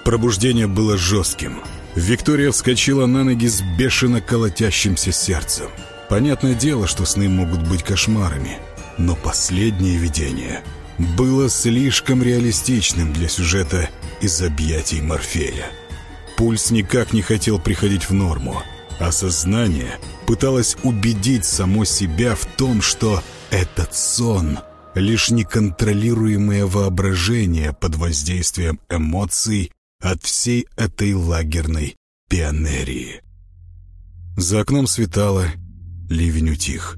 Пробуждение было жестким. Виктория вскочила на ноги с бешено колотящимся сердцем. Понятное дело, что сны могут быть кошмарами, но последнее видение было слишком реалистичным для сюжета из объятий Морфея. Пульс никак не хотел приходить в норму, а сознание пыталось убедить само себя в том, что этот сон — лишь неконтролируемое воображение под воздействием эмоций от всей этой лагерной пионерии. За окном светало, Ливень утих.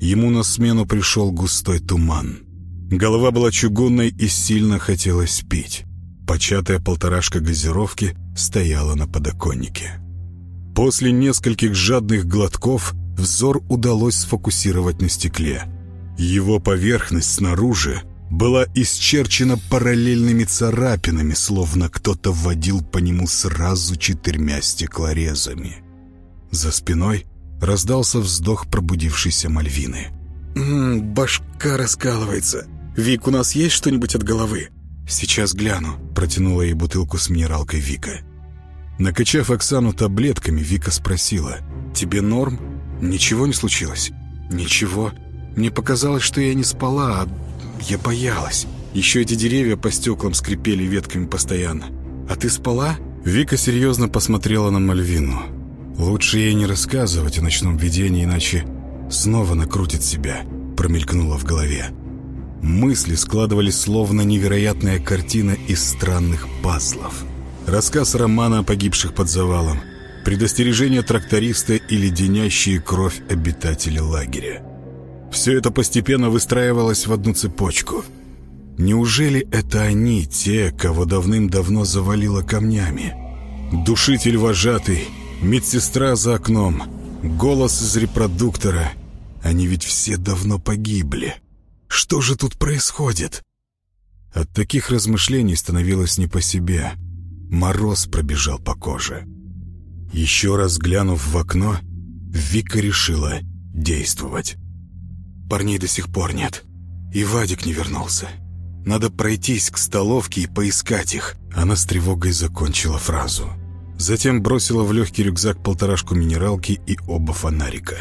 Ему на смену пришел густой туман. Голова была чугунной и сильно хотелось пить. Початая полторашка газировки стояла на подоконнике. После нескольких жадных глотков взор удалось сфокусировать на стекле. Его поверхность снаружи была исчерчена параллельными царапинами, словно кто-то вводил по нему сразу четырьмя стеклорезами. За спиной раздался вздох пробудившейся Мальвины. М -м, башка раскалывается. Вик, у нас есть что-нибудь от головы? Сейчас гляну. Протянула ей бутылку с минералкой Вика. Накачав Оксану таблетками, Вика спросила. «Тебе норм? Ничего не случилось?» «Ничего. Мне показалось, что я не спала, а я боялась. Еще эти деревья по стеклам скрипели ветками постоянно. А ты спала?» Вика серьезно посмотрела на Мальвину. «Лучше ей не рассказывать о ночном видении, иначе снова накрутит себя», промелькнуло в голове. Мысли складывались словно невероятная картина из странных пазлов. Рассказ романа о погибших под завалом, предостережение тракториста и леденящие кровь обитатели лагеря. Все это постепенно выстраивалось в одну цепочку – Неужели это они, те, кого давным-давно завалило камнями? Душитель вожатый, медсестра за окном, голос из репродуктора. Они ведь все давно погибли. Что же тут происходит? От таких размышлений становилось не по себе. Мороз пробежал по коже. Еще раз глянув в окно, Вика решила действовать. Парней до сих пор нет. И Вадик не вернулся. Надо пройтись к столовке и поискать их. Она с тревогой закончила фразу. Затем бросила в легкий рюкзак полторашку минералки и оба фонарика.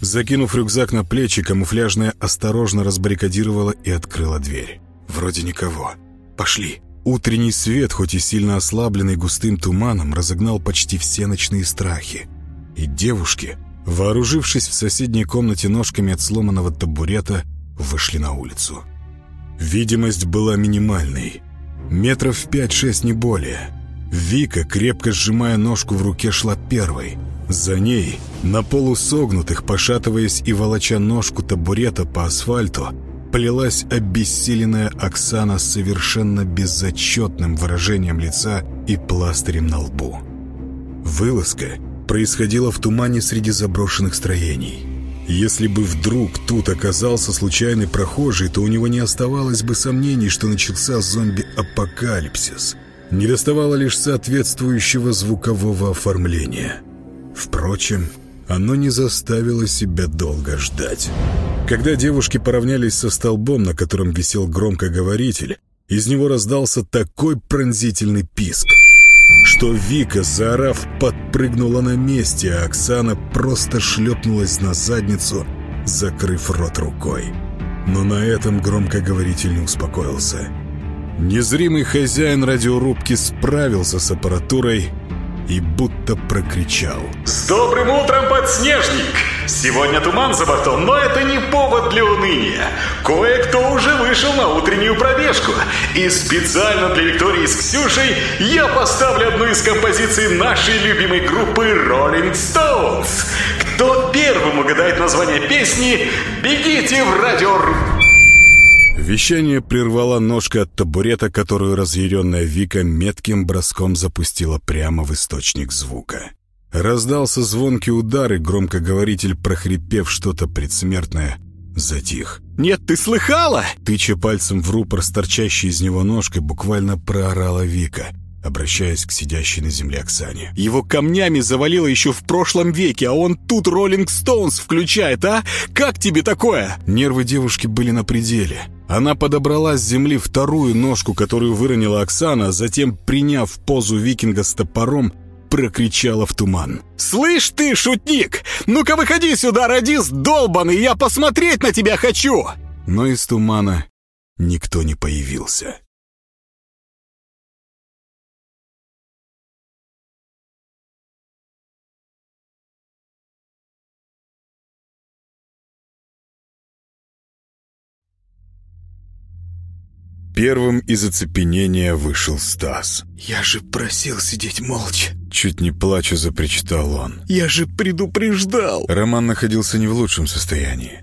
Закинув рюкзак на плечи, камуфляжная осторожно разбаррикадировала и открыла дверь. Вроде никого. Пошли. Утренний свет, хоть и сильно ослабленный густым туманом, разогнал почти все ночные страхи. И девушки, вооружившись в соседней комнате ножками от сломанного табурета, вышли на улицу. Видимость была минимальной. Метров пять-шесть, не более. Вика, крепко сжимая ножку в руке, шла первой. За ней, на полусогнутых, пошатываясь и волоча ножку табурета по асфальту, плелась обессиленная Оксана с совершенно безотчетным выражением лица и пластырем на лбу. Вылазка происходила в тумане среди заброшенных строений. Если бы вдруг тут оказался случайный прохожий, то у него не оставалось бы сомнений, что начался зомби-апокалипсис. Не доставало лишь соответствующего звукового оформления. Впрочем, оно не заставило себя долго ждать. Когда девушки поравнялись со столбом, на котором висел громкоговоритель, из него раздался такой пронзительный писк — что Вика, заорав, подпрыгнула на месте, а Оксана просто шлепнулась на задницу, закрыв рот рукой. Но на этом громкоговоритель не успокоился. Незримый хозяин радиорубки справился с аппаратурой и будто прокричал. «С добрым утром, подснежник! Сегодня туман за бортом, но это не повод для уныния. Кое-кто уже вышел на утреннюю пробежку. И специально для Виктории с Ксюшей я поставлю одну из композиций нашей любимой группы Rolling Stones. Кто первым угадает название песни, бегите в радиорубку. Вещание прервала ножка от табурета, которую разъяренная Вика метким броском запустила прямо в источник звука. Раздался звонкий удар, и громкоговоритель, прохрипев что-то предсмертное, затих. «Нет, ты слыхала?» Тыча пальцем в рупор с торчащей из него ножкой, буквально проорала Вика, обращаясь к сидящей на земле Оксане. «Его камнями завалило еще в прошлом веке, а он тут Роллинг Стоунс включает, а? Как тебе такое?» Нервы девушки были на пределе. Она подобрала с земли вторую ножку, которую выронила Оксана, а затем, приняв позу викинга с топором, прокричала в туман. «Слышь ты, шутник! Ну-ка выходи сюда, радист долбаный, я посмотреть на тебя хочу!» Но из тумана никто не появился. Первым из оцепенения вышел Стас. «Я же просил сидеть молча!» Чуть не плача запричитал он. «Я же предупреждал!» Роман находился не в лучшем состоянии.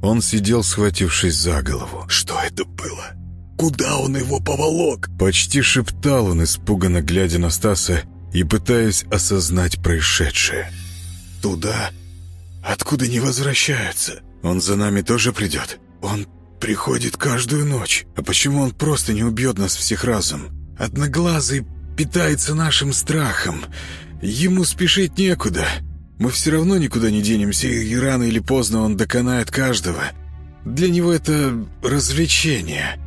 Он сидел, схватившись за голову. «Что это было? Куда он его поволок?» Почти шептал он, испуганно глядя на Стаса и пытаясь осознать происшедшее. «Туда, откуда не возвращаются. Он за нами тоже придет? Он Приходит каждую ночь. А почему он просто не убьет нас всех разом? Одноглазый питается нашим страхом. Ему спешить некуда. Мы все равно никуда не денемся, и рано или поздно он доконает каждого. Для него это развлечение.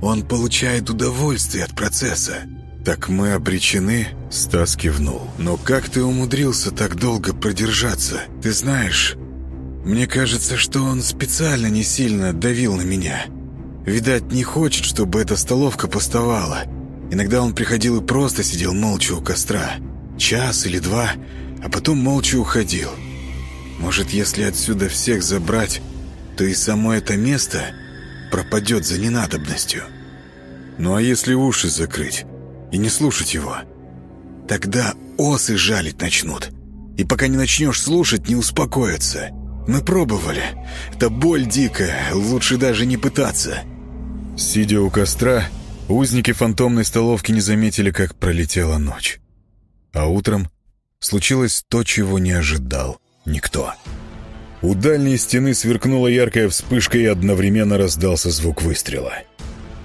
Он получает удовольствие от процесса. «Так мы обречены?» — Стас кивнул. «Но как ты умудрился так долго продержаться? Ты знаешь, мне кажется, что он специально не сильно давил на меня. Видать, не хочет, чтобы эта столовка пустовала. Иногда он приходил и просто сидел молча у костра. Час или два, а потом молча уходил. Может, если отсюда всех забрать, то и само это место пропадет за ненадобностью. Ну а если уши закрыть и не слушать его? Тогда осы жалить начнут. И пока не начнешь слушать, не успокоятся. Мы пробовали. Это боль дикая, лучше даже не пытаться. Сидя у костра, узники фантомной столовки не заметили, как пролетела ночь. А утром случилось то, чего не ожидал никто. У дальней стены сверкнула яркая вспышка и одновременно раздался звук выстрела.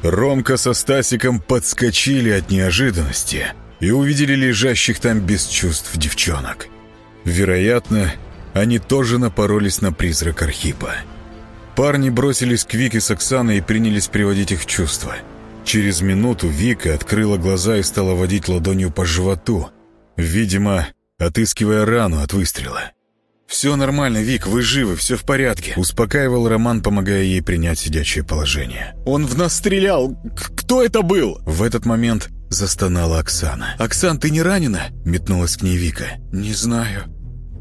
Ромка со Стасиком подскочили от неожиданности и увидели лежащих там без чувств девчонок. Вероятно, они тоже напоролись на призрак Архипа. Парни бросились к Вике с Оксаной и принялись приводить их в чувство. Через минуту Вика открыла глаза и стала водить ладонью по животу, видимо, отыскивая рану от выстрела. «Все нормально, Вик, вы живы, все в порядке», — успокаивал Роман, помогая ей принять сидячее положение. «Он в нас стрелял! Кто это был?» В этот момент застонала Оксана. «Оксан, ты не ранена?» — метнулась к ней Вика. «Не знаю»,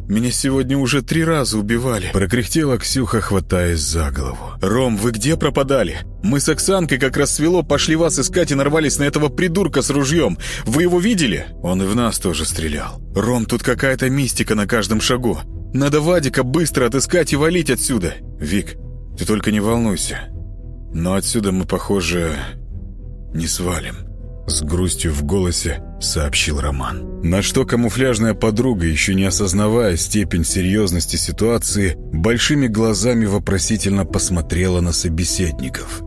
меня сегодня уже три раза убивали. Прокряхтела Ксюха, хватаясь за голову. Ром, вы где пропадали? Мы с Оксанкой как раз свело, пошли вас искать и нарвались на этого придурка с ружьем. Вы его видели? Он и в нас тоже стрелял. Ром, тут какая-то мистика на каждом шагу. Надо Вадика быстро отыскать и валить отсюда. Вик, ты только не волнуйся. Но отсюда мы, похоже, не свалим. С грустью в голосе сообщил Роман. На что камуфляжная подруга, еще не осознавая степень серьезности ситуации, большими глазами вопросительно посмотрела на собеседников.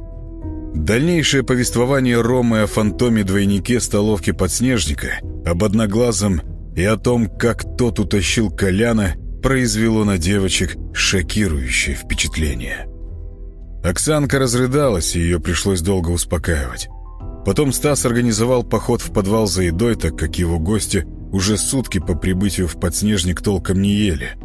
Дальнейшее повествование Ромы о фантоме-двойнике столовки подснежника, об одноглазом и о том, как тот утащил Коляна, произвело на девочек шокирующее впечатление. Оксанка разрыдалась, и ее пришлось долго успокаивать. Потом Стас организовал поход в подвал за едой, так как его гости уже сутки по прибытию в подснежник толком не ели.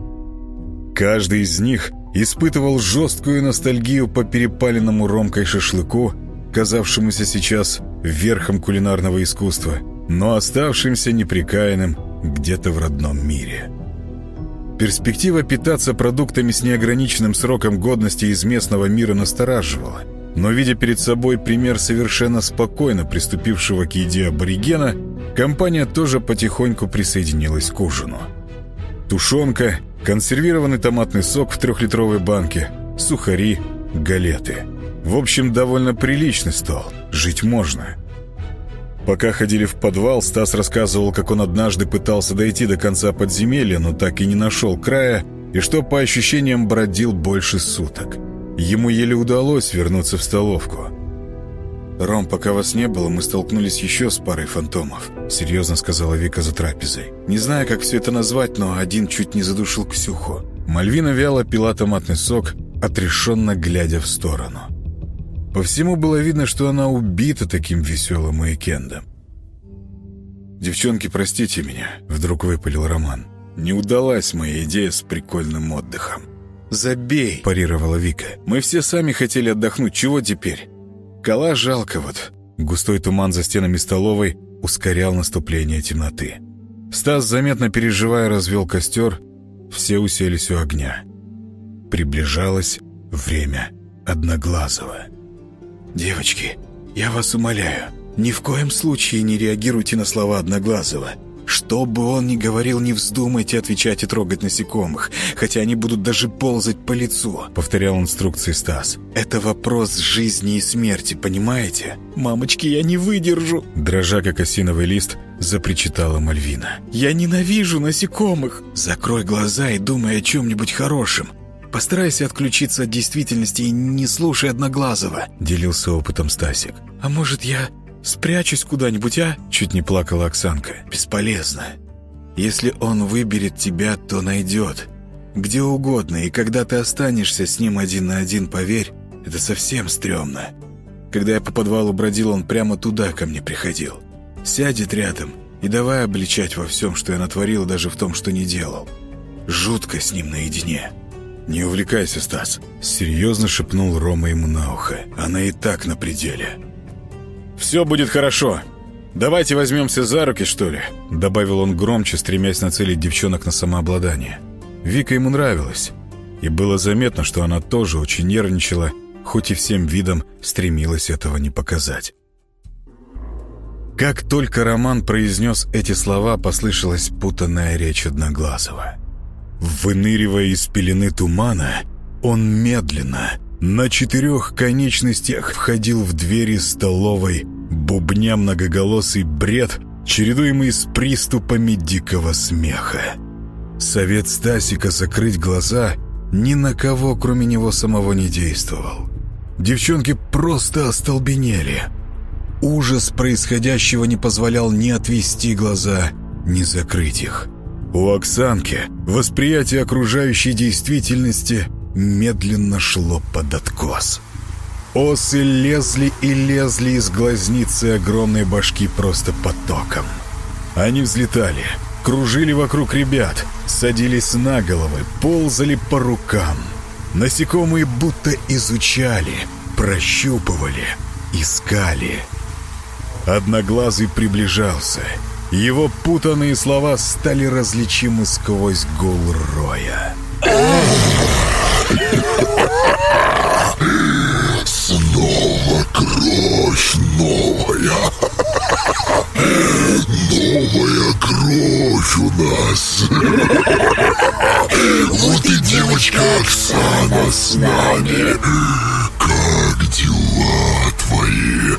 Каждый из них испытывал жесткую ностальгию по перепаленному ромкой шашлыку, казавшемуся сейчас верхом кулинарного искусства, но оставшимся неприкаянным где-то в родном мире. Перспектива питаться продуктами с неограниченным сроком годности из местного мира настораживала – но, видя перед собой пример совершенно спокойно приступившего к еде аборигена, компания тоже потихоньку присоединилась к ужину. Тушенка, консервированный томатный сок в трехлитровой банке, сухари, галеты. В общем, довольно приличный стол. Жить можно. Пока ходили в подвал, Стас рассказывал, как он однажды пытался дойти до конца подземелья, но так и не нашел края, и что, по ощущениям, бродил больше суток. Ему еле удалось вернуться в столовку. «Ром, пока вас не было, мы столкнулись еще с парой фантомов», — серьезно сказала Вика за трапезой. «Не знаю, как все это назвать, но один чуть не задушил Ксюху». Мальвина вяло пила томатный сок, отрешенно глядя в сторону. По всему было видно, что она убита таким веселым уикендом. «Девчонки, простите меня», — вдруг выпалил Роман. «Не удалась моя идея с прикольным отдыхом». «Забей!» – парировала Вика. «Мы все сами хотели отдохнуть, чего теперь?» «Кола жалко вот». Густой туман за стенами столовой ускорял наступление темноты. Стас, заметно переживая, развел костер. Все уселись у огня. Приближалось время Одноглазого. «Девочки, я вас умоляю, ни в коем случае не реагируйте на слова Одноглазого. Что бы он ни говорил, не вздумайте отвечать и трогать насекомых, хотя они будут даже ползать по лицу», — повторял инструкции Стас. «Это вопрос жизни и смерти, понимаете? Мамочки, я не выдержу!» Дрожа, как осиновый лист, запричитала Мальвина. «Я ненавижу насекомых! Закрой глаза и думай о чем-нибудь хорошем. Постарайся отключиться от действительности и не слушай Одноглазого», — делился опытом Стасик. «А может, я Спрячусь куда-нибудь, а?» Чуть не плакала Оксанка. «Бесполезно. Если он выберет тебя, то найдет. Где угодно, и когда ты останешься с ним один на один, поверь, это совсем стрёмно. Когда я по подвалу бродил, он прямо туда ко мне приходил. Сядет рядом и давай обличать во всем, что я натворил, даже в том, что не делал. Жутко с ним наедине. «Не увлекайся, Стас», — серьезно шепнул Рома ему на ухо. «Она и так на пределе». «Все будет хорошо. Давайте возьмемся за руки, что ли?» Добавил он громче, стремясь нацелить девчонок на самообладание. Вика ему нравилась. И было заметно, что она тоже очень нервничала, хоть и всем видом стремилась этого не показать. Как только Роман произнес эти слова, послышалась путанная речь Одноглазого. Выныривая из пелены тумана, он медленно, на четырех конечностях входил в двери столовой, бубня многоголосый бред, чередуемый с приступами дикого смеха. Совет Стасика закрыть глаза ни на кого, кроме него самого, не действовал. Девчонки просто остолбенели. Ужас происходящего не позволял ни отвести глаза, ни закрыть их. У Оксанки восприятие окружающей действительности медленно шло под откос. Осы лезли и лезли из глазницы огромной башки просто потоком. Они взлетали, кружили вокруг ребят, садились на головы, ползали по рукам. Насекомые будто изучали, прощупывали, искали. Одноглазый приближался — его путанные слова стали различимы сквозь гул роя. Снова кровь новая. Новая кровь у нас. Вот и девочка Оксана с нами. Как дела твои,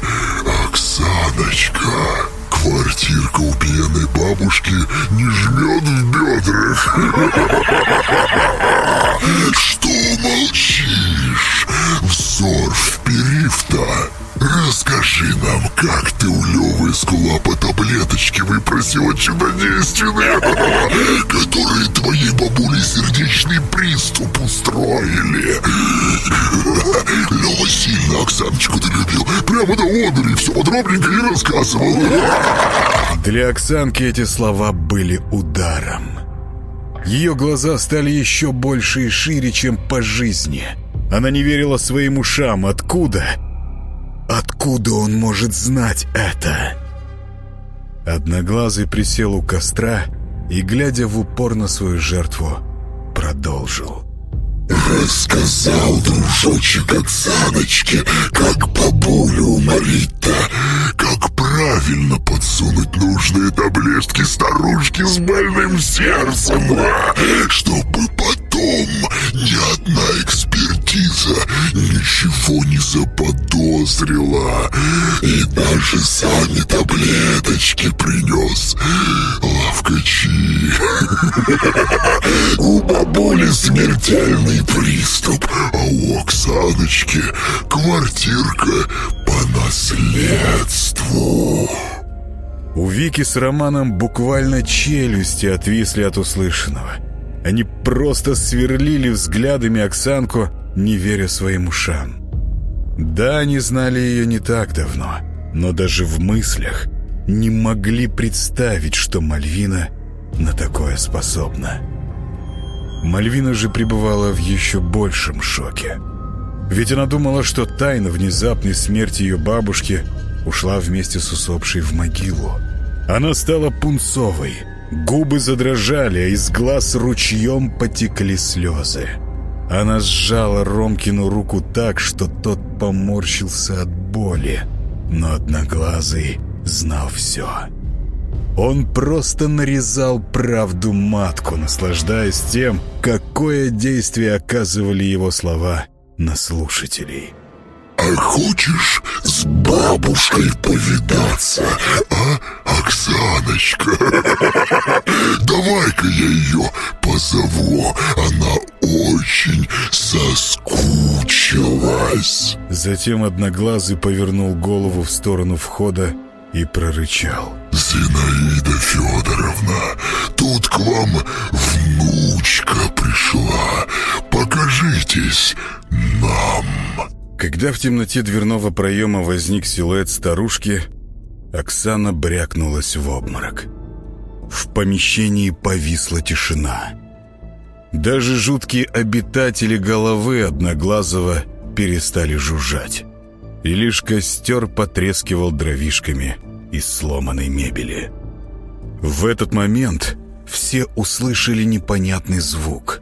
Оксаночка? Квартирка у пьяной бабушки не жмет в бедрах. Что молчишь? Взор вперив-то. Расскажи нам, как ты у Левы из кулапа таблеточки выпросила чудодейственные, которые твоей бабуле сердечный приступ устроили. Лева сильно Оксаночку-то любил, прямо до одури, все подробненько и рассказывал. Для Оксанки эти слова были ударом. Ее глаза стали еще больше и шире, чем по жизни. Она не верила своим ушам. Откуда? Откуда он может знать это? Одноглазый присел у костра и, глядя в упор на свою жертву, продолжил. Рассказал дружочек Оксаночке, как бабулю уморить-то, как правильно подсунуть нужные таблетки старушке с больным сердцем, чтобы потом ни одна экспертиза ничего не заподозрила. И даже сами таблеточки принес лавкачи. У бабули смертельный приступ, а у Оксаночки квартирка по наследству. У Вики с Романом буквально челюсти отвисли от услышанного. Они просто сверлили взглядами Оксанку, не веря своим ушам. Да, они знали ее не так давно, но даже в мыслях не могли представить, что Мальвина на такое способна. Мальвина же пребывала в еще большем шоке. Ведь она думала, что тайна внезапной смерти ее бабушки ушла вместе с усопшей в могилу. Она стала пунцовой, губы задрожали, а из глаз ручьем потекли слезы. Она сжала Ромкину руку так, что тот поморщился от боли, но Одноглазый знал все. Он просто нарезал правду матку, наслаждаясь тем, какое действие оказывали его слова на слушателей. «А хочешь с бабушкой повидаться, а, Оксаночка? Давай-ка я ее позову, она очень соскучилась». Затем Одноглазый повернул голову в сторону входа и прорычал. «Зинаида Федоровна, тут к вам внучка пришла. Покажитесь нам!» Когда в темноте дверного проема возник силуэт старушки, Оксана брякнулась в обморок. В помещении повисла тишина. Даже жуткие обитатели головы Одноглазого перестали жужжать. И лишь костер потрескивал дровишками из сломанной мебели. В этот момент все услышали непонятный звук.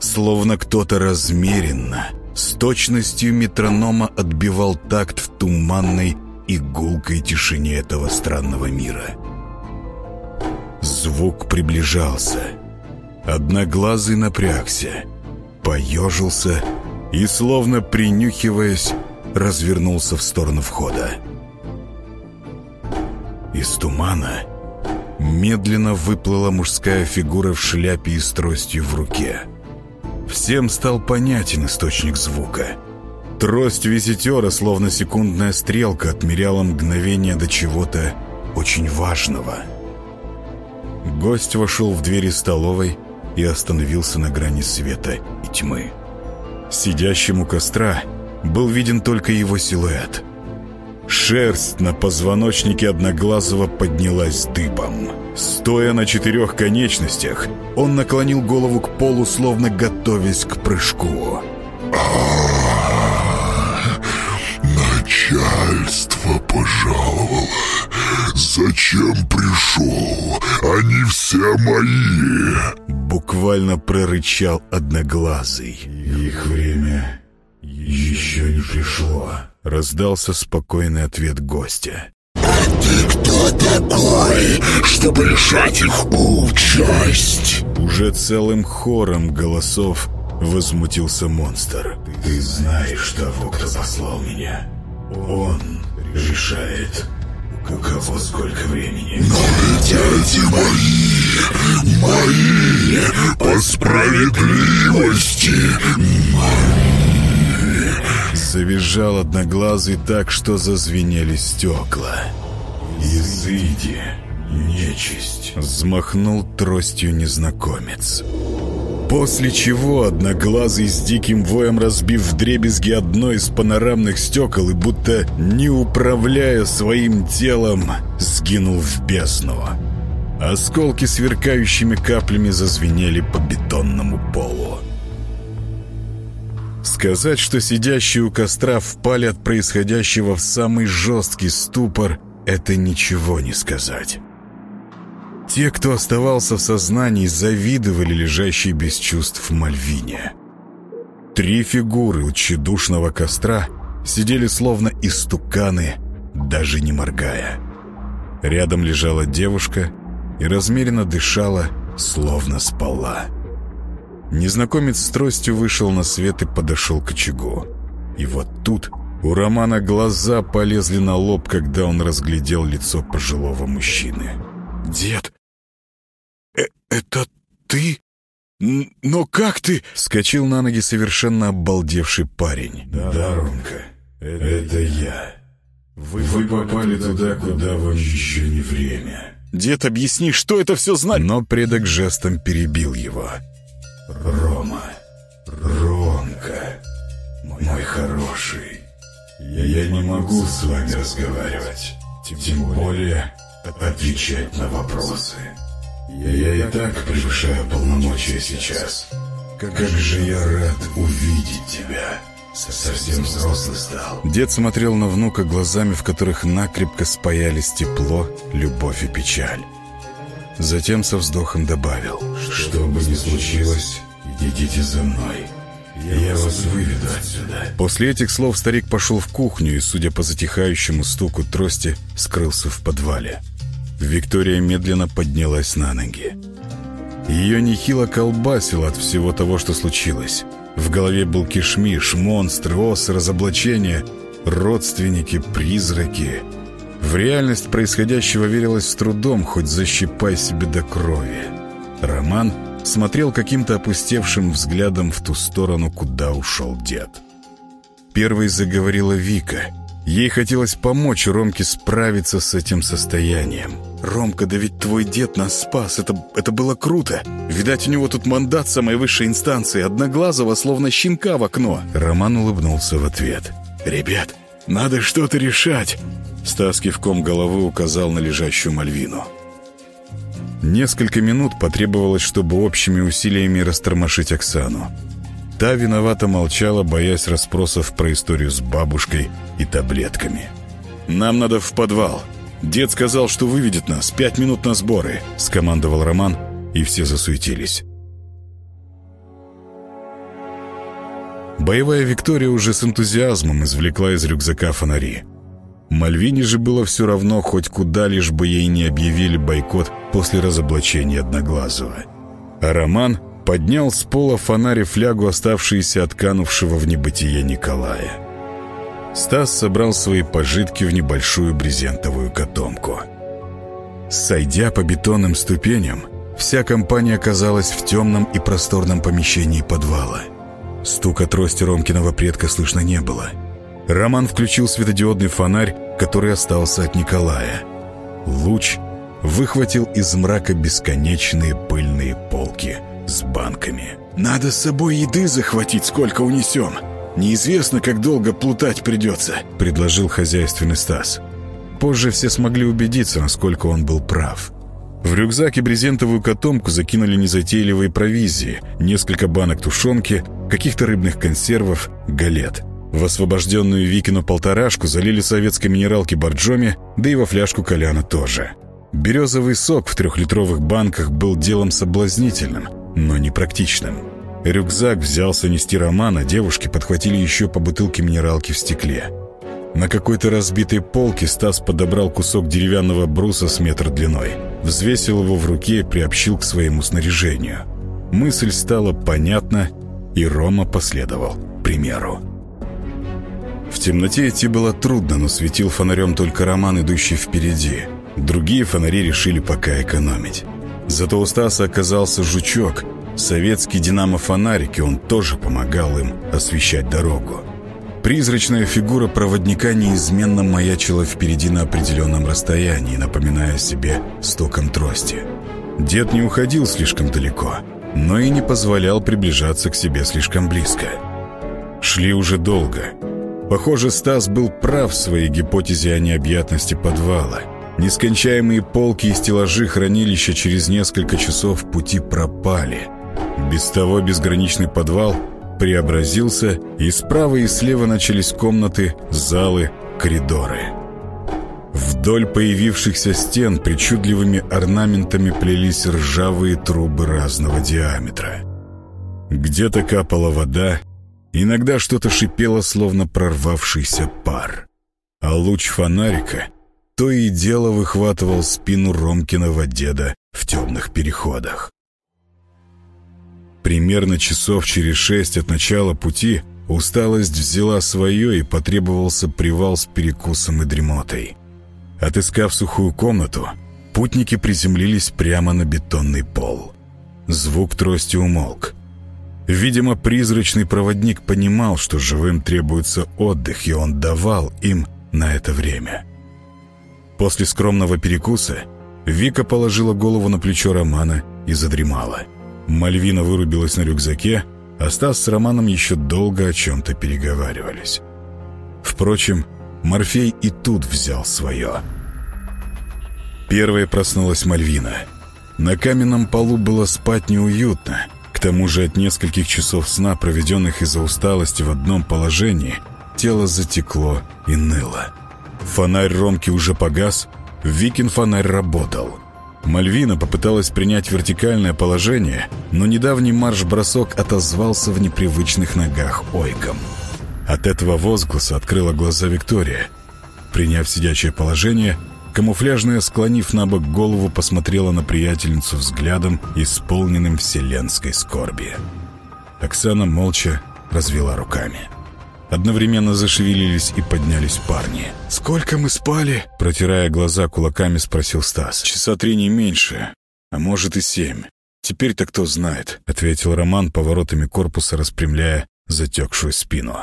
Словно кто-то размеренно, с точностью метронома отбивал такт в туманной и гулкой тишине этого странного мира. Звук приближался. Одноглазый напрягся, поежился и, словно принюхиваясь, развернулся в сторону входа. Из тумана медленно выплыла мужская фигура в шляпе и с тростью в руке. Всем стал понятен источник звука. Трость визитера, словно секундная стрелка, отмеряла мгновение до чего-то очень важного. Гость вошел в двери столовой и остановился на грани света и тьмы. Сидящему костра был виден только его силуэт. Шерсть на позвоночнике Одноглазого поднялась дыбом. Стоя на четырех конечностях, он наклонил голову к полу, словно готовясь к прыжку. Начальство пожаловало. Зачем пришел? Они все мои. Буквально прорычал Одноглазый. Их время еще не пришло. Раздался спокойный ответ гостя. Ты кто такой, чтобы решать их участь? Уже целым хором голосов возмутился монстр. Ты знаешь того, кто послал меня. Он решает, у кого сколько времени. Но ведь эти мои, мои, по справедливости, Завизжал Одноглазый так, что зазвенели стекла. Изыди, нечисть. Взмахнул тростью незнакомец. После чего Одноглазый с диким воем разбив вдребезги одно из панорамных стекол и будто не управляя своим телом, сгинул в бездну. Осколки сверкающими каплями зазвенели по бетонному полу. Сказать, что сидящие у костра впали от происходящего в самый жесткий ступор, это ничего не сказать. Те, кто оставался в сознании, завидовали лежащей без чувств Мальвине. Три фигуры у тщедушного костра сидели словно истуканы, даже не моргая. Рядом лежала девушка и размеренно дышала, словно спала. Незнакомец с тростью вышел на свет и подошел к очагу. И вот тут у Романа глаза полезли на лоб, когда он разглядел лицо пожилого мужчины. «Дед, э это ты? Но как ты?» Вскочил на ноги совершенно обалдевший парень. Да, Ромка, это я. Вы, Вы попали туда, куда вам еще не время. «Дед, объясни, что это все значит?» Но предок жестом перебил его. Рома, Ромка, мой хороший, я не могу с вами разговаривать, тем более отвечать на вопросы. Я и так превышаю полномочия сейчас. Как же я рад увидеть тебя. Совсем взрослый стал. Дед смотрел на внука глазами, в которых накрепко спаялись тепло, любовь и печаль. Затем со вздохом добавил. Что бы ни случилось, идите за мной. Я вас выведу отсюда. После этих слов старик пошел в кухню и, судя по затихающему стуку трости, скрылся в подвале. Виктория медленно поднялась на ноги. Ее нехило колбасило от всего того, что случилось. В голове был кишмиш, монстры, ос, разоблачения, родственники, призраки. В реальность происходящего верилось с трудом, хоть защипай себе до крови. Роман смотрел каким-то опустевшим взглядом в ту сторону, куда ушел дед. Первой заговорила Вика, Ей хотелось помочь Ромке справиться с этим состоянием. «Ромка, да ведь твой дед нас спас, это, это было круто. Видать, у него тут мандат самой высшей инстанции, одноглазого, словно щенка в окно». Роман улыбнулся в ответ. «Ребят, надо что-то решать!» Стас кивком головы указал на лежащую Мальвину. Несколько минут потребовалось, чтобы общими усилиями растормошить Оксану. Та виновато молчала, боясь расспросов про историю с бабушкой и таблетками. «Нам надо в подвал. Дед сказал, что выведет нас. Пять минут на сборы», — скомандовал Роман, и все засуетились. Боевая Виктория уже с энтузиазмом извлекла из рюкзака фонари. Мальвине же было все равно хоть куда, лишь бы ей не объявили бойкот после разоблачения Одноглазого. А Роман поднял с пола фонарь и флягу, оставшиеся от канувшего в небытие Николая. Стас собрал свои пожитки в небольшую брезентовую котомку. Сойдя по бетонным ступеням, вся компания оказалась в темном и просторном помещении подвала. Стука трости Ромкиного предка слышно не было. Роман включил светодиодный фонарь, который остался от Николая. Луч выхватил из мрака бесконечные пыльные полки – с банками. «Надо с собой еды захватить, сколько унесем. Неизвестно, как долго плутать придется», — предложил хозяйственный Стас. Позже все смогли убедиться, насколько он был прав. В рюкзак и брезентовую котомку закинули незатейливые провизии, несколько банок тушенки, каких-то рыбных консервов, галет. В освобожденную Викину полторашку залили советской минералки борджоми, да и во фляжку Коляна тоже. Березовый сок в трехлитровых банках был делом соблазнительным, но непрактичным. Рюкзак взялся нести Романа, девушки подхватили еще по бутылке минералки в стекле. На какой-то разбитой полке Стас подобрал кусок деревянного бруса с метр длиной, взвесил его в руке и приобщил к своему снаряжению. Мысль стала понятна, и Рома последовал примеру. В темноте идти было трудно, но светил фонарем только Роман, идущий впереди. Другие фонари решили пока экономить. Зато у Стаса оказался жучок, советский динамо-фонарик, и он тоже помогал им освещать дорогу. Призрачная фигура проводника неизменно маячила впереди на определенном расстоянии, напоминая себе стоком трости. Дед не уходил слишком далеко, но и не позволял приближаться к себе слишком близко. Шли уже долго. Похоже, Стас был прав в своей гипотезе о необъятности подвала – Нескончаемые полки и стеллажи хранилища через несколько часов пути пропали. Без того безграничный подвал преобразился, и справа и слева начались комнаты, залы, коридоры. Вдоль появившихся стен причудливыми орнаментами плелись ржавые трубы разного диаметра. Где-то капала вода, иногда что-то шипело, словно прорвавшийся пар. А луч фонарика — то и дело выхватывал спину Ромкиного деда в темных переходах. Примерно часов через шесть от начала пути усталость взяла свое и потребовался привал с перекусом и дремотой. Отыскав сухую комнату, путники приземлились прямо на бетонный пол. Звук трости умолк. Видимо, призрачный проводник понимал, что живым требуется отдых, и он давал им на это время. После скромного перекуса Вика положила голову на плечо Романа и задремала. Мальвина вырубилась на рюкзаке, а Стас с Романом еще долго о чем-то переговаривались. Впрочем, Морфей и тут взял свое. Первой проснулась Мальвина. На каменном полу было спать неуютно. К тому же от нескольких часов сна, проведенных из-за усталости в одном положении, тело затекло и ныло. Фонарь Ромки уже погас, Викин фонарь работал. Мальвина попыталась принять вертикальное положение, но недавний марш-бросок отозвался в непривычных ногах ойком. От этого возгласа открыла глаза Виктория. Приняв сидячее положение, камуфляжная, склонив на бок голову, посмотрела на приятельницу взглядом, исполненным вселенской скорби. Оксана молча развела руками. Одновременно зашевелились и поднялись парни. «Сколько мы спали?» Протирая глаза кулаками, спросил Стас. «Часа три не меньше, а может и семь. Теперь-то кто знает», — ответил Роман, поворотами корпуса распрямляя затекшую спину.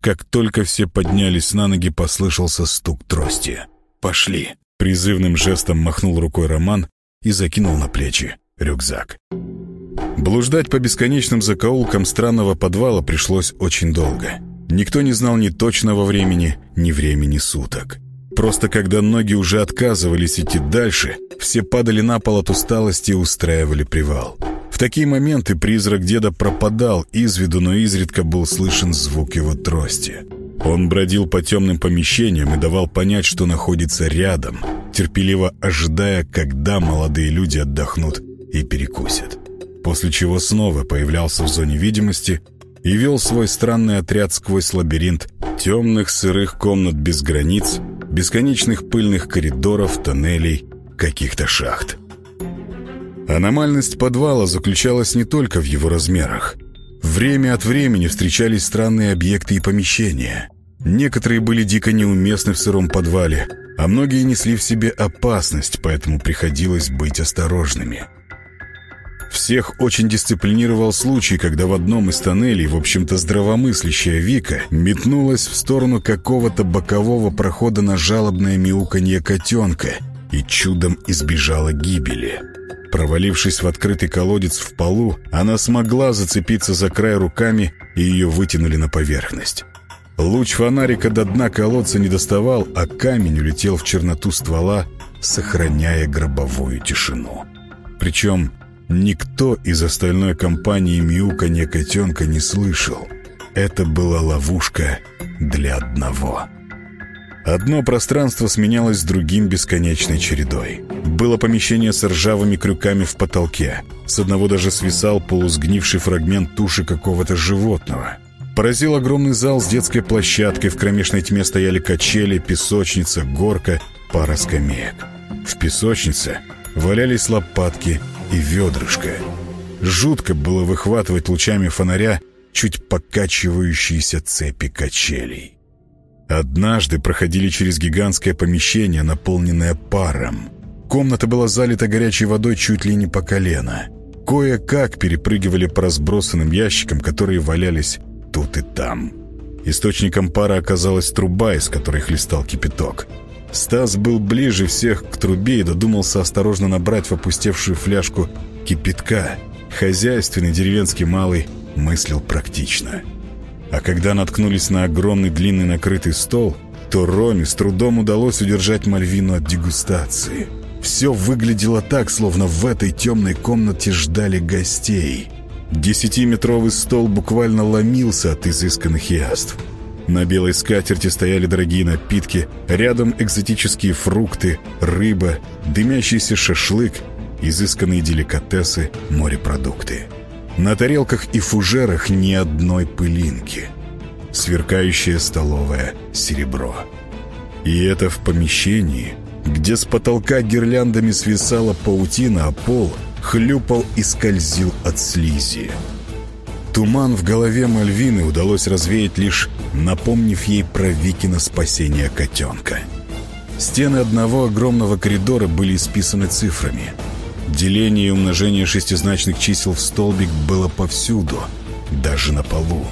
Как только все поднялись на ноги, послышался стук трости. «Пошли!» — призывным жестом махнул рукой Роман и закинул на плечи рюкзак. Блуждать по бесконечным закоулкам странного подвала пришлось очень долго. Никто не знал ни точного времени, ни времени суток. Просто когда ноги уже отказывались идти дальше, все падали на пол от усталости и устраивали привал. В такие моменты призрак деда пропадал из виду, но изредка был слышен звук его трости. Он бродил по темным помещениям и давал понять, что находится рядом, терпеливо ожидая, когда молодые люди отдохнут и перекусят. После чего снова появлялся в зоне видимости и вел свой странный отряд сквозь лабиринт темных сырых комнат без границ, бесконечных пыльных коридоров, тоннелей, каких-то шахт. Аномальность подвала заключалась не только в его размерах. Время от времени встречались странные объекты и помещения. Некоторые были дико неуместны в сыром подвале, а многие несли в себе опасность, поэтому приходилось быть осторожными. Всех очень дисциплинировал случай, когда в одном из тоннелей, в общем-то здравомыслящая Вика, метнулась в сторону какого-то бокового прохода на жалобное мяуканье котенка и чудом избежала гибели. Провалившись в открытый колодец в полу, она смогла зацепиться за край руками, и ее вытянули на поверхность. Луч фонарика до дна колодца не доставал, а камень улетел в черноту ствола, сохраняя гробовую тишину. Причем никто из остальной компании мяуканья котенка не слышал. Это была ловушка для одного. Одно пространство сменялось другим бесконечной чередой. Было помещение с ржавыми крюками в потолке. С одного даже свисал полусгнивший фрагмент туши какого-то животного. Поразил огромный зал с детской площадкой. В кромешной тьме стояли качели, песочница, горка, пара скамеек. В песочнице валялись лопатки и ведрышко. Жутко было выхватывать лучами фонаря чуть покачивающиеся цепи качелей. Однажды проходили через гигантское помещение, наполненное паром. Комната была залита горячей водой чуть ли не по колено. Кое-как перепрыгивали по разбросанным ящикам, которые валялись тут и там. Источником пара оказалась труба, из которой хлестал кипяток. Стас был ближе всех к трубе и додумался осторожно набрать в опустевшую фляжку кипятка. Хозяйственный деревенский малый мыслил практично. А когда наткнулись на огромный длинный накрытый стол, то Роме с трудом удалось удержать Мальвину от дегустации. Все выглядело так, словно в этой темной комнате ждали гостей. Десятиметровый стол буквально ломился от изысканных яств. На белой скатерти стояли дорогие напитки, рядом экзотические фрукты, рыба, дымящийся шашлык, изысканные деликатесы, морепродукты. На тарелках и фужерах ни одной пылинки. Сверкающее столовое серебро. И это в помещении, где с потолка гирляндами свисала паутина, а пол хлюпал и скользил от слизи. Туман в голове Мальвины удалось развеять лишь, напомнив ей про Викина спасение котенка. Стены одного огромного коридора были исписаны цифрами — Деление и умножение шестизначных чисел в столбик было повсюду, даже на полу.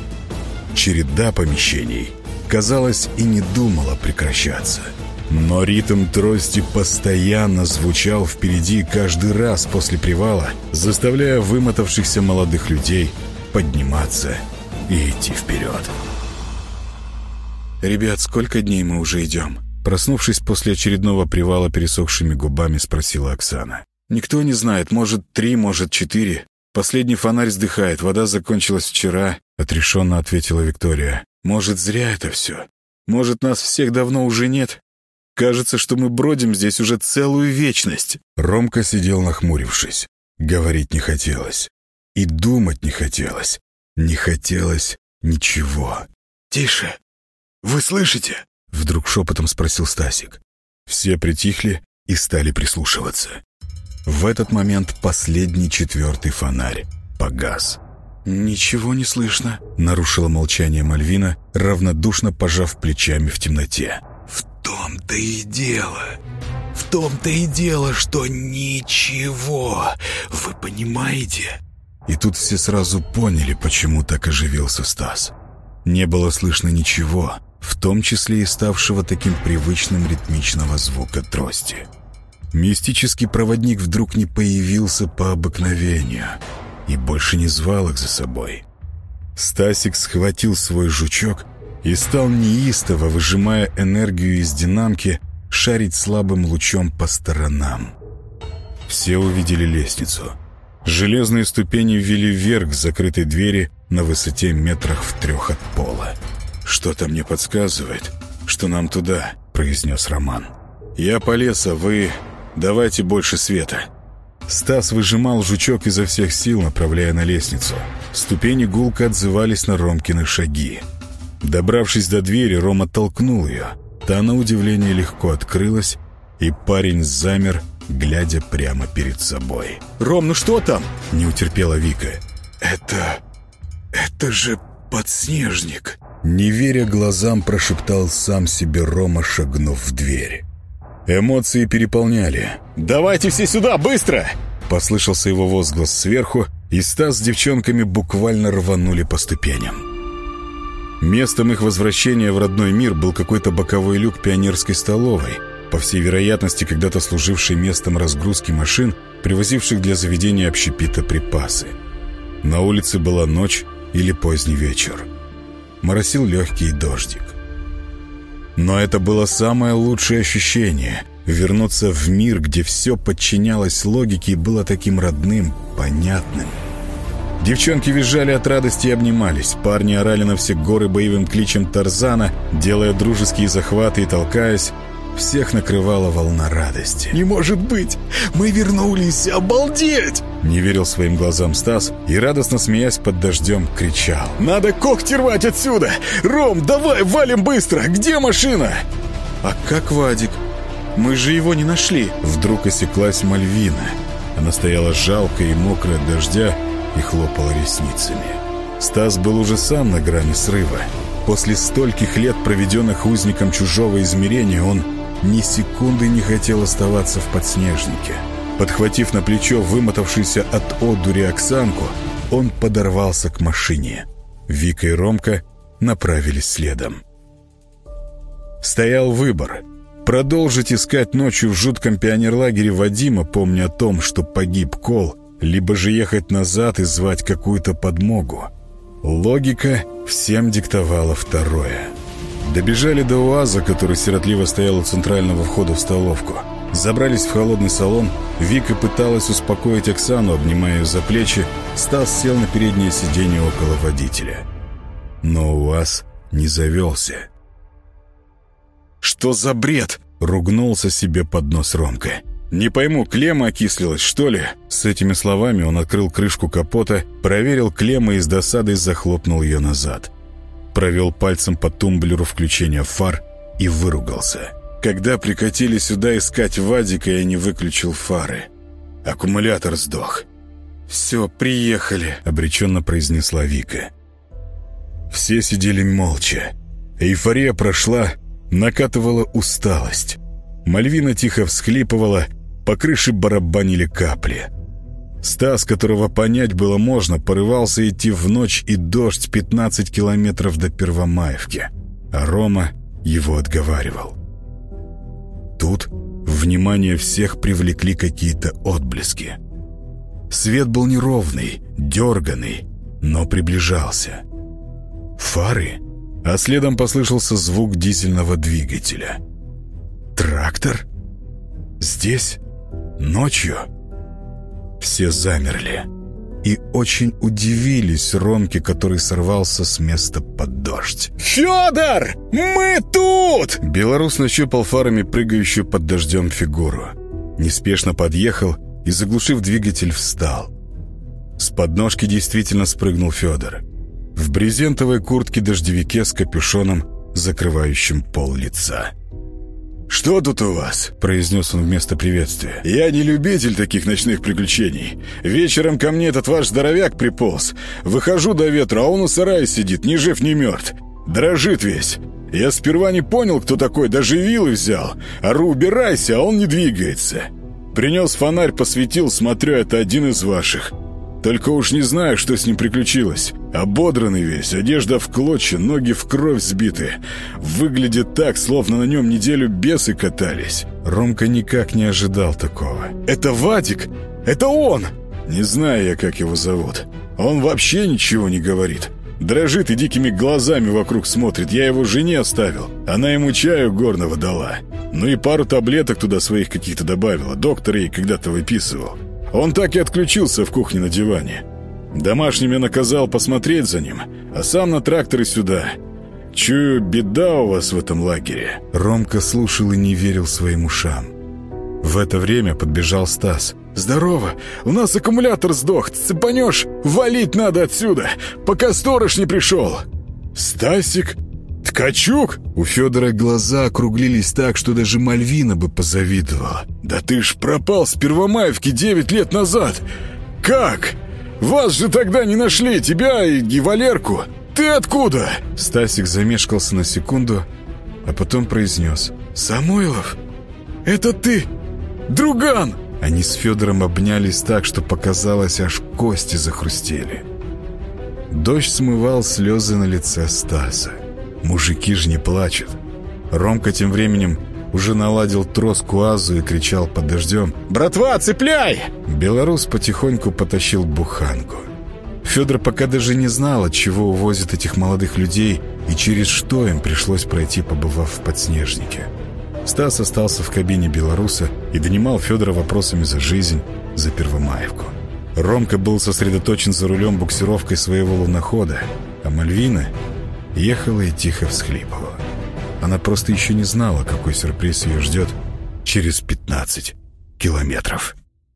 Череда помещений, казалось, и не думала прекращаться. Но ритм трости постоянно звучал впереди каждый раз после привала, заставляя вымотавшихся молодых людей подниматься и идти вперед. «Ребят, сколько дней мы уже идем?» Проснувшись после очередного привала пересохшими губами, спросила Оксана. «Никто не знает. Может, три, может, четыре. Последний фонарь сдыхает. Вода закончилась вчера», — отрешенно ответила Виктория. «Может, зря это все? Может, нас всех давно уже нет? Кажется, что мы бродим здесь уже целую вечность». Ромка сидел нахмурившись. Говорить не хотелось. И думать не хотелось. Не хотелось ничего. «Тише! Вы слышите?» Вдруг шепотом спросил Стасик. Все притихли и стали прислушиваться. В этот момент последний четвертый фонарь погас. «Ничего не слышно», — нарушила молчание Мальвина, равнодушно пожав плечами в темноте. «В том-то и дело. В том-то и дело, что ничего. Вы понимаете?» И тут все сразу поняли, почему так оживился Стас. не было слышно ничего, в том числе и ставшего таким привычным ритмичного звука трости. Мистический проводник вдруг не появился по обыкновению и больше не звал их за собой. Стасик схватил свой жучок и стал неистово, выжимая энергию из динамки, шарить слабым лучом по сторонам. Все увидели лестницу. Железные ступени вели вверх к закрытой двери на высоте метрах в трех от пола. «Что-то мне подсказывает, что нам туда», — произнес Роман. «Я полез, а вы давайте больше света». Стас выжимал жучок изо всех сил, направляя на лестницу. Ступени гулко отзывались на Ромкины шаги. Добравшись до двери, Рома толкнул ее. Та, на удивление, легко открылась, и парень замер, глядя прямо перед собой. «Ром, ну что там?» — не утерпела Вика. «Это... это же подснежник!» Не веря глазам, прошептал сам себе Рома, шагнув в дверь. Эмоции переполняли. «Давайте все сюда, быстро!» Послышался его возглас сверху, и Стас с девчонками буквально рванули по ступеням. Местом их возвращения в родной мир был какой-то боковой люк пионерской столовой, по всей вероятности, когда-то служивший местом разгрузки машин, привозивших для заведения общепита припасы. На улице была ночь или поздний вечер. Моросил легкий дождик. Но это было самое лучшее ощущение — вернуться в мир, где все подчинялось логике и было таким родным, понятным. Девчонки визжали от радости и обнимались. Парни орали на все горы боевым кличем Тарзана, делая дружеские захваты и толкаясь. Всех накрывала волна радости. «Не может быть! Мы вернулись! Обалдеть!» Не верил своим глазам Стас и, радостно смеясь под дождем, кричал. «Надо когти рвать отсюда! Ром, давай, валим быстро! Где машина?» «А как Вадик? Мы же его не нашли!» Вдруг осеклась Мальвина. Она стояла жалкая и мокрая от дождя и хлопала ресницами. Стас был уже сам на грани срыва. После стольких лет, проведенных узником чужого измерения, он ни секунды не хотел оставаться в подснежнике. Подхватив на плечо вымотавшийся от одури Оксанку, он подорвался к машине. Вика и Ромка направились следом. Стоял выбор. Продолжить искать ночью в жутком пионерлагере Вадима, помня о том, что погиб Кол, либо же ехать назад и звать какую-то подмогу. Логика всем диктовала второе. Добежали до УАЗа, который сиротливо стоял у центрального входа в столовку. Забрались в холодный салон. Вика пыталась успокоить Оксану, обнимая ее за плечи. Стас сел на переднее сиденье около водителя. Но УАЗ не завелся. «Что за бред?» — ругнулся себе под нос Ромка. «Не пойму, клемма окислилась, что ли?» С этими словами он открыл крышку капота, проверил клеммы и с досадой захлопнул ее назад. Провел пальцем по тумблеру включения фар и выругался. Когда прикатили сюда искать Вадика, я не выключил фары. Аккумулятор сдох. «Все, приехали», — обреченно произнесла Вика. Все сидели молча. Эйфория прошла, накатывала усталость. Мальвина тихо всхлипывала, по крыше барабанили капли. Стас, которого понять было можно, порывался идти в ночь и дождь 15 километров до Первомаевки, а Рома его отговаривал. Тут внимание всех привлекли какие-то отблески. Свет был неровный, дерганный, но приближался. Фары, а следом послышался звук дизельного двигателя. «Трактор? Здесь? Ночью?» Все замерли и очень удивились Ромке, который сорвался с места под дождь. «Федор! Мы тут!» Белорус нащупал фарами прыгающую под дождем фигуру. Неспешно подъехал и, заглушив двигатель, встал. С подножки действительно спрыгнул Федор. В брезентовой куртке-дождевике с капюшоном, закрывающим пол лица. «Что тут у вас?» — произнес он вместо приветствия. «Я не любитель таких ночных приключений. Вечером ко мне этот ваш здоровяк приполз. Выхожу до ветра, а он у сарая сидит, ни жив, ни мертв. Дрожит весь. Я сперва не понял, кто такой, даже вилы взял. Ору, убирайся, а он не двигается. Принес фонарь, посветил, смотрю, это один из ваших. Только уж не знаю, что с ним приключилось. Ободранный весь, одежда в клочья, ноги в кровь сбиты. Выглядит так, словно на нем неделю бесы катались. Ромка никак не ожидал такого. «Это Вадик! Это он!» Не знаю я, как его зовут. Он вообще ничего не говорит. Дрожит и дикими глазами вокруг смотрит. Я его жене оставил. Она ему чаю горного дала. Ну и пару таблеток туда своих каких-то добавила. Доктор ей когда-то выписывал. Он так и отключился в кухне на диване. Домашним я наказал посмотреть за ним, а сам на тракторе сюда. Чую, беда у вас в этом лагере». Ромка слушал и не верил своим ушам. В это время подбежал Стас. «Здорово! У нас аккумулятор сдох. Цепанешь? Валить надо отсюда, пока сторож не пришел!» «Стасик? Ткачук?» У Федора глаза округлились так, что даже Мальвина бы позавидовала. «Да ты ж пропал с Первомаевки девять лет назад! Как? Вас же тогда не нашли, тебя и, и Валерку! Ты откуда?» Стасик замешкался на секунду, а потом произнес. «Самойлов, это ты! Друган!» Они с Федором обнялись так, что показалось, аж кости захрустели. Дождь смывал слезы на лице Стаса. Мужики же не плачут. Ромка тем временем уже наладил трос Куазу и кричал под дождем «Братва, цепляй!» Белорус потихоньку потащил буханку. Федор пока даже не знал, от чего увозят этих молодых людей и через что им пришлось пройти, побывав в подснежнике. Стас остался в кабине белоруса и донимал Федора вопросами за жизнь, за Первомаевку. Ромка был сосредоточен за рулем буксировкой своего лунохода, а Мальвина ехала и тихо всхлипывала. Она просто еще не знала, какой сюрприз ее ждет через 15 километров.